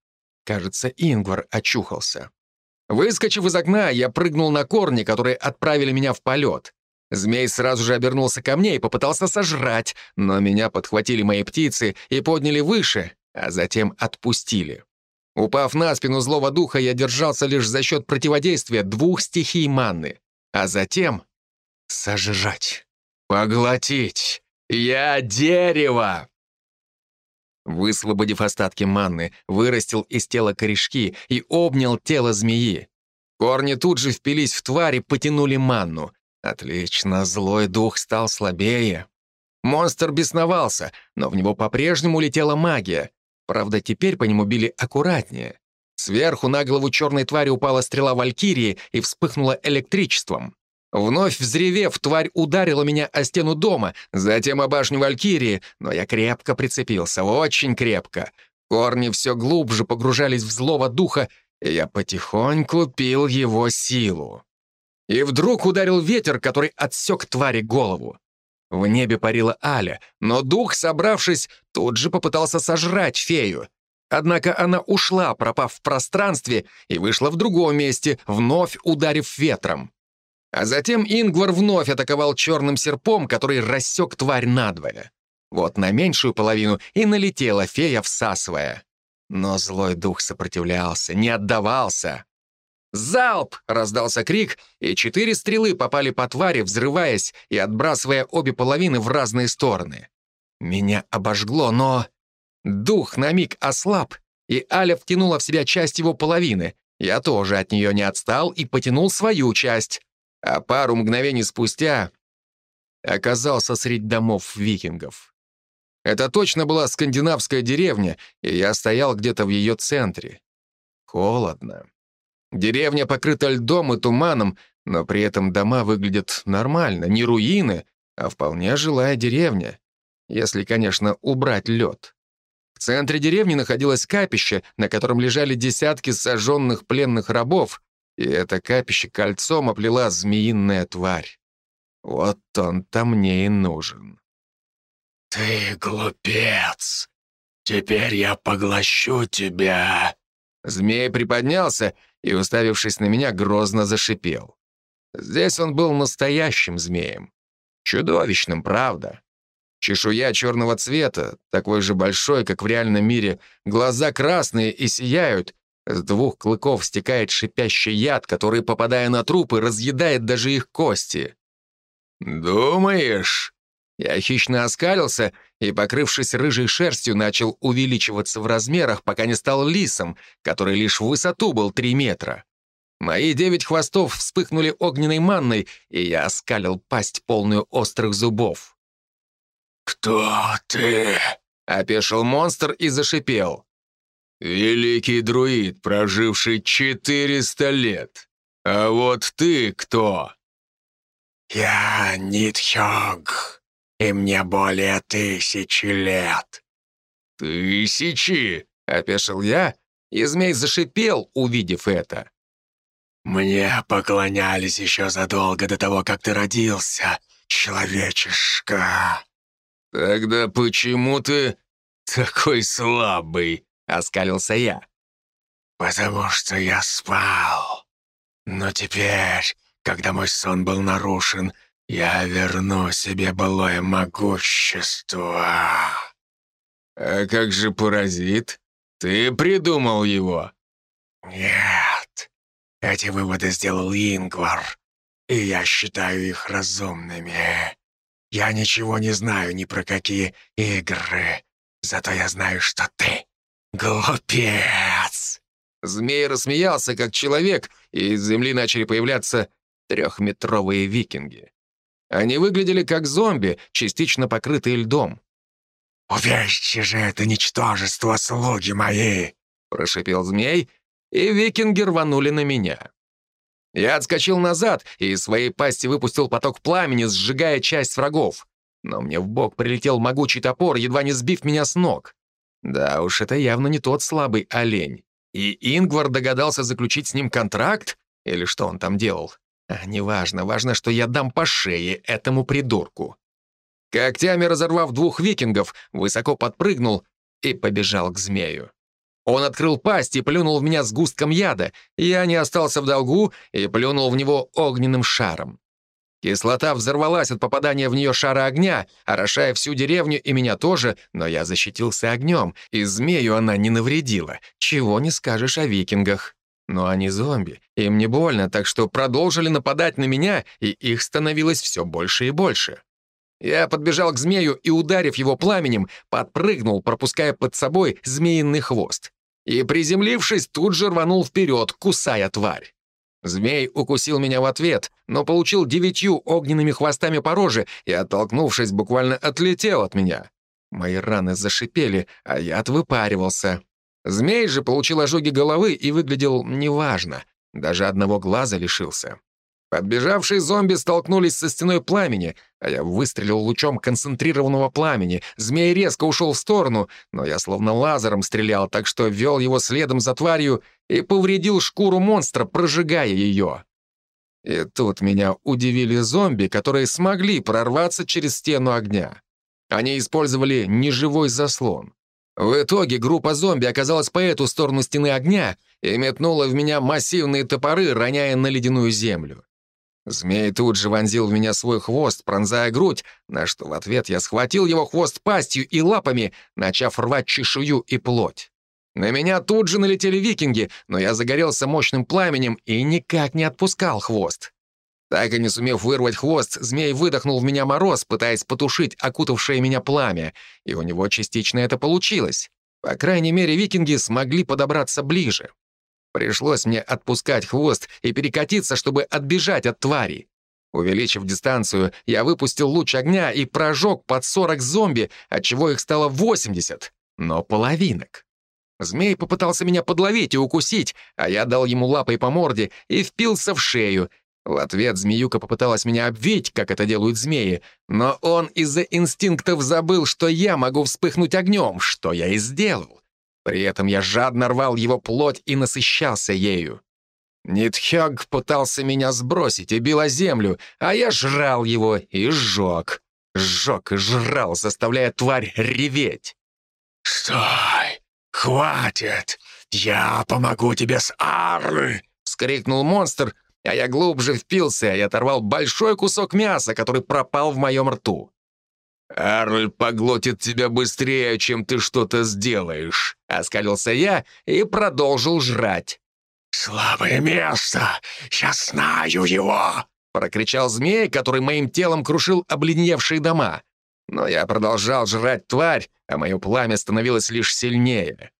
Кажется, Ингвар очухался. Выскочив из окна, я прыгнул на корни, которые отправили меня в полет. Змей сразу же обернулся ко мне и попытался сожрать, но меня подхватили мои птицы и подняли выше, а затем отпустили. Упав на спину злого духа, я держался лишь за счет противодействия двух стихий манны, а затем сожрать. «Поглотить! Я дерево!» Высвободив остатки манны, вырастил из тела корешки и обнял тело змеи. Корни тут же впились в тварь и потянули манну. Отлично, злой дух стал слабее. Монстр бесновался, но в него по-прежнему летела магия. Правда, теперь по нему били аккуратнее. Сверху на голову черной твари упала стрела Валькирии и вспыхнула электричеством. Вновь взревев, тварь ударила меня о стену дома, затем о башню Валькирии, но я крепко прицепился, очень крепко. Корни все глубже погружались в злого духа, и я потихоньку пил его силу. И вдруг ударил ветер, который отсек твари голову. В небе парила Аля, но дух, собравшись, тут же попытался сожрать фею. Однако она ушла, пропав в пространстве, и вышла в другом месте, вновь ударив ветром. А затем Ингвар вновь атаковал черным серпом, который рассек тварь надвое. Вот на меньшую половину и налетела фея, всасывая. Но злой дух сопротивлялся, не отдавался. «Залп!» — раздался крик, и четыре стрелы попали по твари, взрываясь и отбрасывая обе половины в разные стороны. Меня обожгло, но... Дух на миг ослаб, и Аля втянула в себя часть его половины. Я тоже от нее не отстал и потянул свою часть. А пару мгновений спустя оказался среди домов викингов. Это точно была скандинавская деревня, и я стоял где-то в ее центре. Холодно. Деревня покрыта льдом и туманом, но при этом дома выглядят нормально, не руины, а вполне жилая деревня. Если, конечно, убрать лед. В центре деревни находилось капище, на котором лежали десятки сожженных пленных рабов, и это капище кольцом оплела змеиная тварь. Вот он-то мне и нужен. «Ты глупец! Теперь я поглощу тебя!» Змей приподнялся и, уставившись на меня, грозно зашипел. Здесь он был настоящим змеем. Чудовищным, правда. Чешуя черного цвета, такой же большой, как в реальном мире, глаза красные и сияют. С двух клыков стекает шипящий яд, который, попадая на трупы, разъедает даже их кости. «Думаешь?» Я хищно оскалился и, покрывшись рыжей шерстью, начал увеличиваться в размерах, пока не стал лисом, который лишь в высоту был три метра. Мои девять хвостов вспыхнули огненной манной, и я оскалил пасть, полную острых зубов. «Кто ты?» — опешил монстр и зашипел. «Великий друид, проживший четыреста лет. А вот ты кто?» «Я Нитхёг», и мне более тысячи лет». «Тысячи?» — опешил я, и змей зашипел, увидев это. «Мне поклонялись еще задолго до того, как ты родился, человечишка». «Тогда почему ты такой слабый?» — оскалился я. «Потому что я спал. Но теперь, когда мой сон был нарушен, я верну себе былое могущество. А как же паразит? Ты придумал его? Нет. Эти выводы сделал Ингвар, и я считаю их разумными. Я ничего не знаю ни про какие игры, зато я знаю, что ты глупец. Змей рассмеялся, как человек, и из земли начали появляться трехметровые викинги. Они выглядели как зомби, частично покрытые льдом. «Увяжьте же это ничтожество, слуги мои!» — прошипел змей, и викинги рванули на меня. Я отскочил назад и из своей пасти выпустил поток пламени, сжигая часть врагов. Но мне в бок прилетел могучий топор, едва не сбив меня с ног. Да уж, это явно не тот слабый олень. И Ингвар догадался заключить с ним контракт? Или что он там делал? А, неважно, важно, что я дам по шее этому придурку. Когтями разорвав двух викингов, высоко подпрыгнул и побежал к змею. Он открыл пасть и плюнул в меня сгустком яда. Я не остался в долгу и плюнул в него огненным шаром. Кислота взорвалась от попадания в нее шара огня, орошая всю деревню и меня тоже, но я защитился огнем, и змею она не навредила. Чего не скажешь о викингах. Но они зомби, им не больно, так что продолжили нападать на меня, и их становилось все больше и больше. Я подбежал к змею и, ударив его пламенем, подпрыгнул, пропуская под собой змеиный хвост. И, приземлившись, тут же рванул вперед, кусая тварь. Змей укусил меня в ответ, но получил девятью огненными хвостами по роже и, оттолкнувшись, буквально отлетел от меня. Мои раны зашипели, а яд выпаривался. Змей же получил ожоги головы и выглядел неважно. Даже одного глаза лишился. Подбежавшие зомби столкнулись со стеной пламени, а я выстрелил лучом концентрированного пламени. Змей резко ушел в сторону, но я словно лазером стрелял, так что вел его следом за тварью и повредил шкуру монстра, прожигая ее. И тут меня удивили зомби, которые смогли прорваться через стену огня. Они использовали неживой заслон. В итоге группа зомби оказалась по эту сторону стены огня и метнула в меня массивные топоры, роняя на ледяную землю. Змей тут же вонзил в меня свой хвост, пронзая грудь, на что в ответ я схватил его хвост пастью и лапами, начав рвать чешую и плоть. На меня тут же налетели викинги, но я загорелся мощным пламенем и никак не отпускал хвост. Так и не сумев вырвать хвост, змей выдохнул в меня мороз, пытаясь потушить окутавшее меня пламя, и у него частично это получилось. По крайней мере, викинги смогли подобраться ближе. Пришлось мне отпускать хвост и перекатиться, чтобы отбежать от твари. Увеличив дистанцию, я выпустил луч огня и прожег под 40 зомби, отчего их стало 80, но половинок. Змей попытался меня подловить и укусить, а я дал ему лапой по морде и впился в шею. В ответ змеюка попыталась меня обвить, как это делают змеи, но он из-за инстинктов забыл, что я могу вспыхнуть огнем, что я и сделал. При этом я жадно рвал его плоть и насыщался ею. Нитхёг пытался меня сбросить и бил о землю, а я жрал его и сжег. Сжег и жрал, заставляя тварь реветь. «Стой! Хватит! Я помогу тебе с Арлы!» — вскрикнул монстр, а я глубже впился и оторвал большой кусок мяса, который пропал в моем рту. «Арль поглотит тебя быстрее, чем ты что-то сделаешь», — оскалился я и продолжил жрать. «Слабое место! Я знаю его!» — прокричал змей, который моим телом крушил обледеневшие дома. Но я продолжал жрать тварь, а мое пламя становилось лишь сильнее.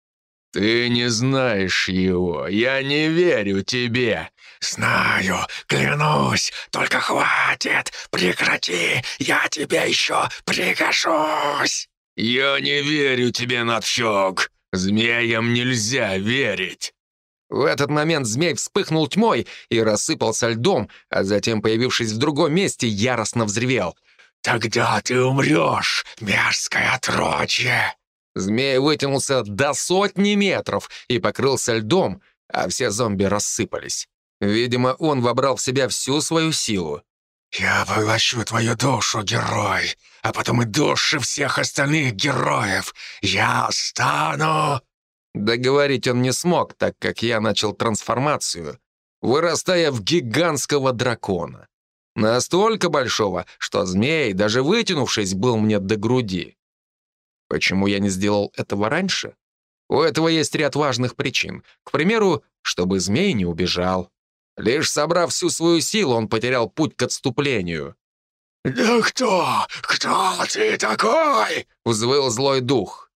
«Ты не знаешь его, я не верю тебе!» «Знаю, клянусь, только хватит, прекрати, я тебе еще пригожусь!» «Я не верю тебе, Надфёг, змеям нельзя верить!» В этот момент змей вспыхнул тьмой и рассыпался льдом, а затем, появившись в другом месте, яростно взревел. «Тогда ты умрешь, мерзкое отродье!» Змей вытянулся до сотни метров и покрылся льдом, а все зомби рассыпались. Видимо, он вобрал в себя всю свою силу. «Я поглощу твою душу, герой, а потом и души всех остальных героев. Я стану...» Договорить он не смог, так как я начал трансформацию, вырастая в гигантского дракона. Настолько большого, что змей, даже вытянувшись, был мне до груди. Почему я не сделал этого раньше? У этого есть ряд важных причин. К примеру, чтобы змей не убежал. Лишь собрав всю свою силу, он потерял путь к отступлению. «Да кто? Кто ты такой?» — взвыл злой дух.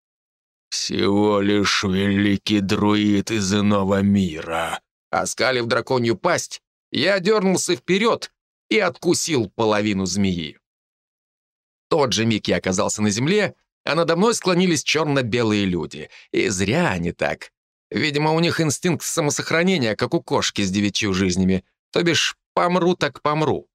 «Всего лишь великий друид из иного мира». Оскалив драконью пасть, я дернулся вперед и откусил половину змеи. тот же миг я оказался на земле, а надо мной склонились черно-белые люди. И зря они так. Видимо, у них инстинкт самосохранения, как у кошки с девятью жизнями. То бишь, помру так помру.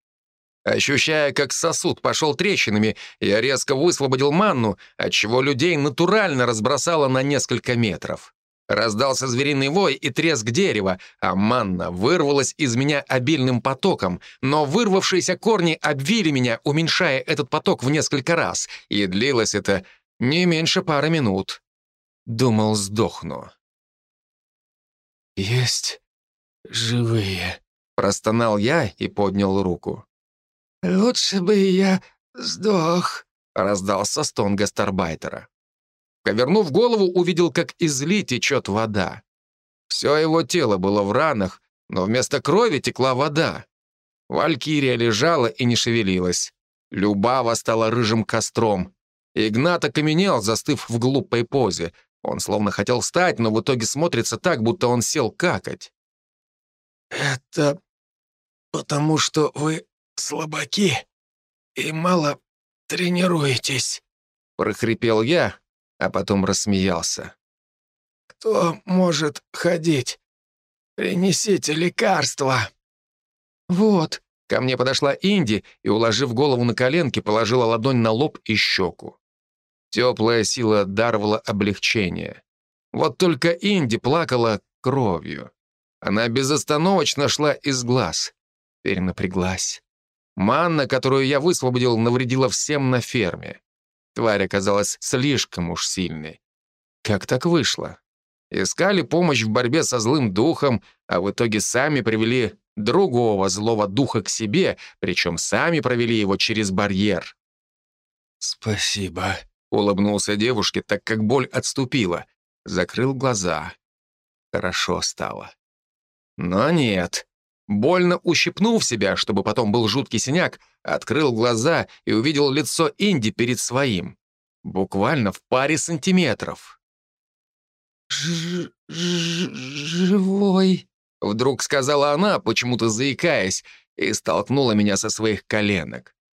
Ощущая, как сосуд пошел трещинами, я резко высвободил манну, отчего людей натурально разбросало на несколько метров. Раздался звериный вой и треск дерева, а манна вырвалась из меня обильным потоком, но вырвавшиеся корни обвили меня, уменьшая этот поток в несколько раз, и длилось это не меньше пары минут. Думал, сдохну. «Есть живые», — простонал я и поднял руку. «Лучше бы я сдох», — раздался стон гастарбайтера. Повернув голову, увидел, как из Ли течет вода. Все его тело было в ранах, но вместо крови текла вода. Валькирия лежала и не шевелилась. Любава стала рыжим костром. Игнат окаменел, застыв в глупой позе. Он словно хотел встать, но в итоге смотрится так, будто он сел какать. «Это потому, что вы слабаки и мало тренируетесь», — прохрипел я, а потом рассмеялся. «Кто может ходить? Принесите лекарства». «Вот», — ко мне подошла Инди и, уложив голову на коленки, положила ладонь на лоб и щеку. Теплая сила даровала облегчение. Вот только Инди плакала кровью. Она безостановочно шла из глаз. Теперь напряглась. Манна, которую я высвободил, навредила всем на ферме. Тварь оказалась слишком уж сильной. Как так вышло? Искали помощь в борьбе со злым духом, а в итоге сами привели другого злого духа к себе, причем сами провели его через барьер. «Спасибо», — улыбнулся девушке, так как боль отступила. Закрыл глаза. Хорошо стало. Но нет. Больно ущипнув себя, чтобы потом был жуткий синяк, открыл глаза и увидел лицо Инди перед своим. Буквально в паре сантиметров. Ж -ж «Живой», — вдруг сказала она, почему-то заикаясь, и столкнула меня со своих коленок.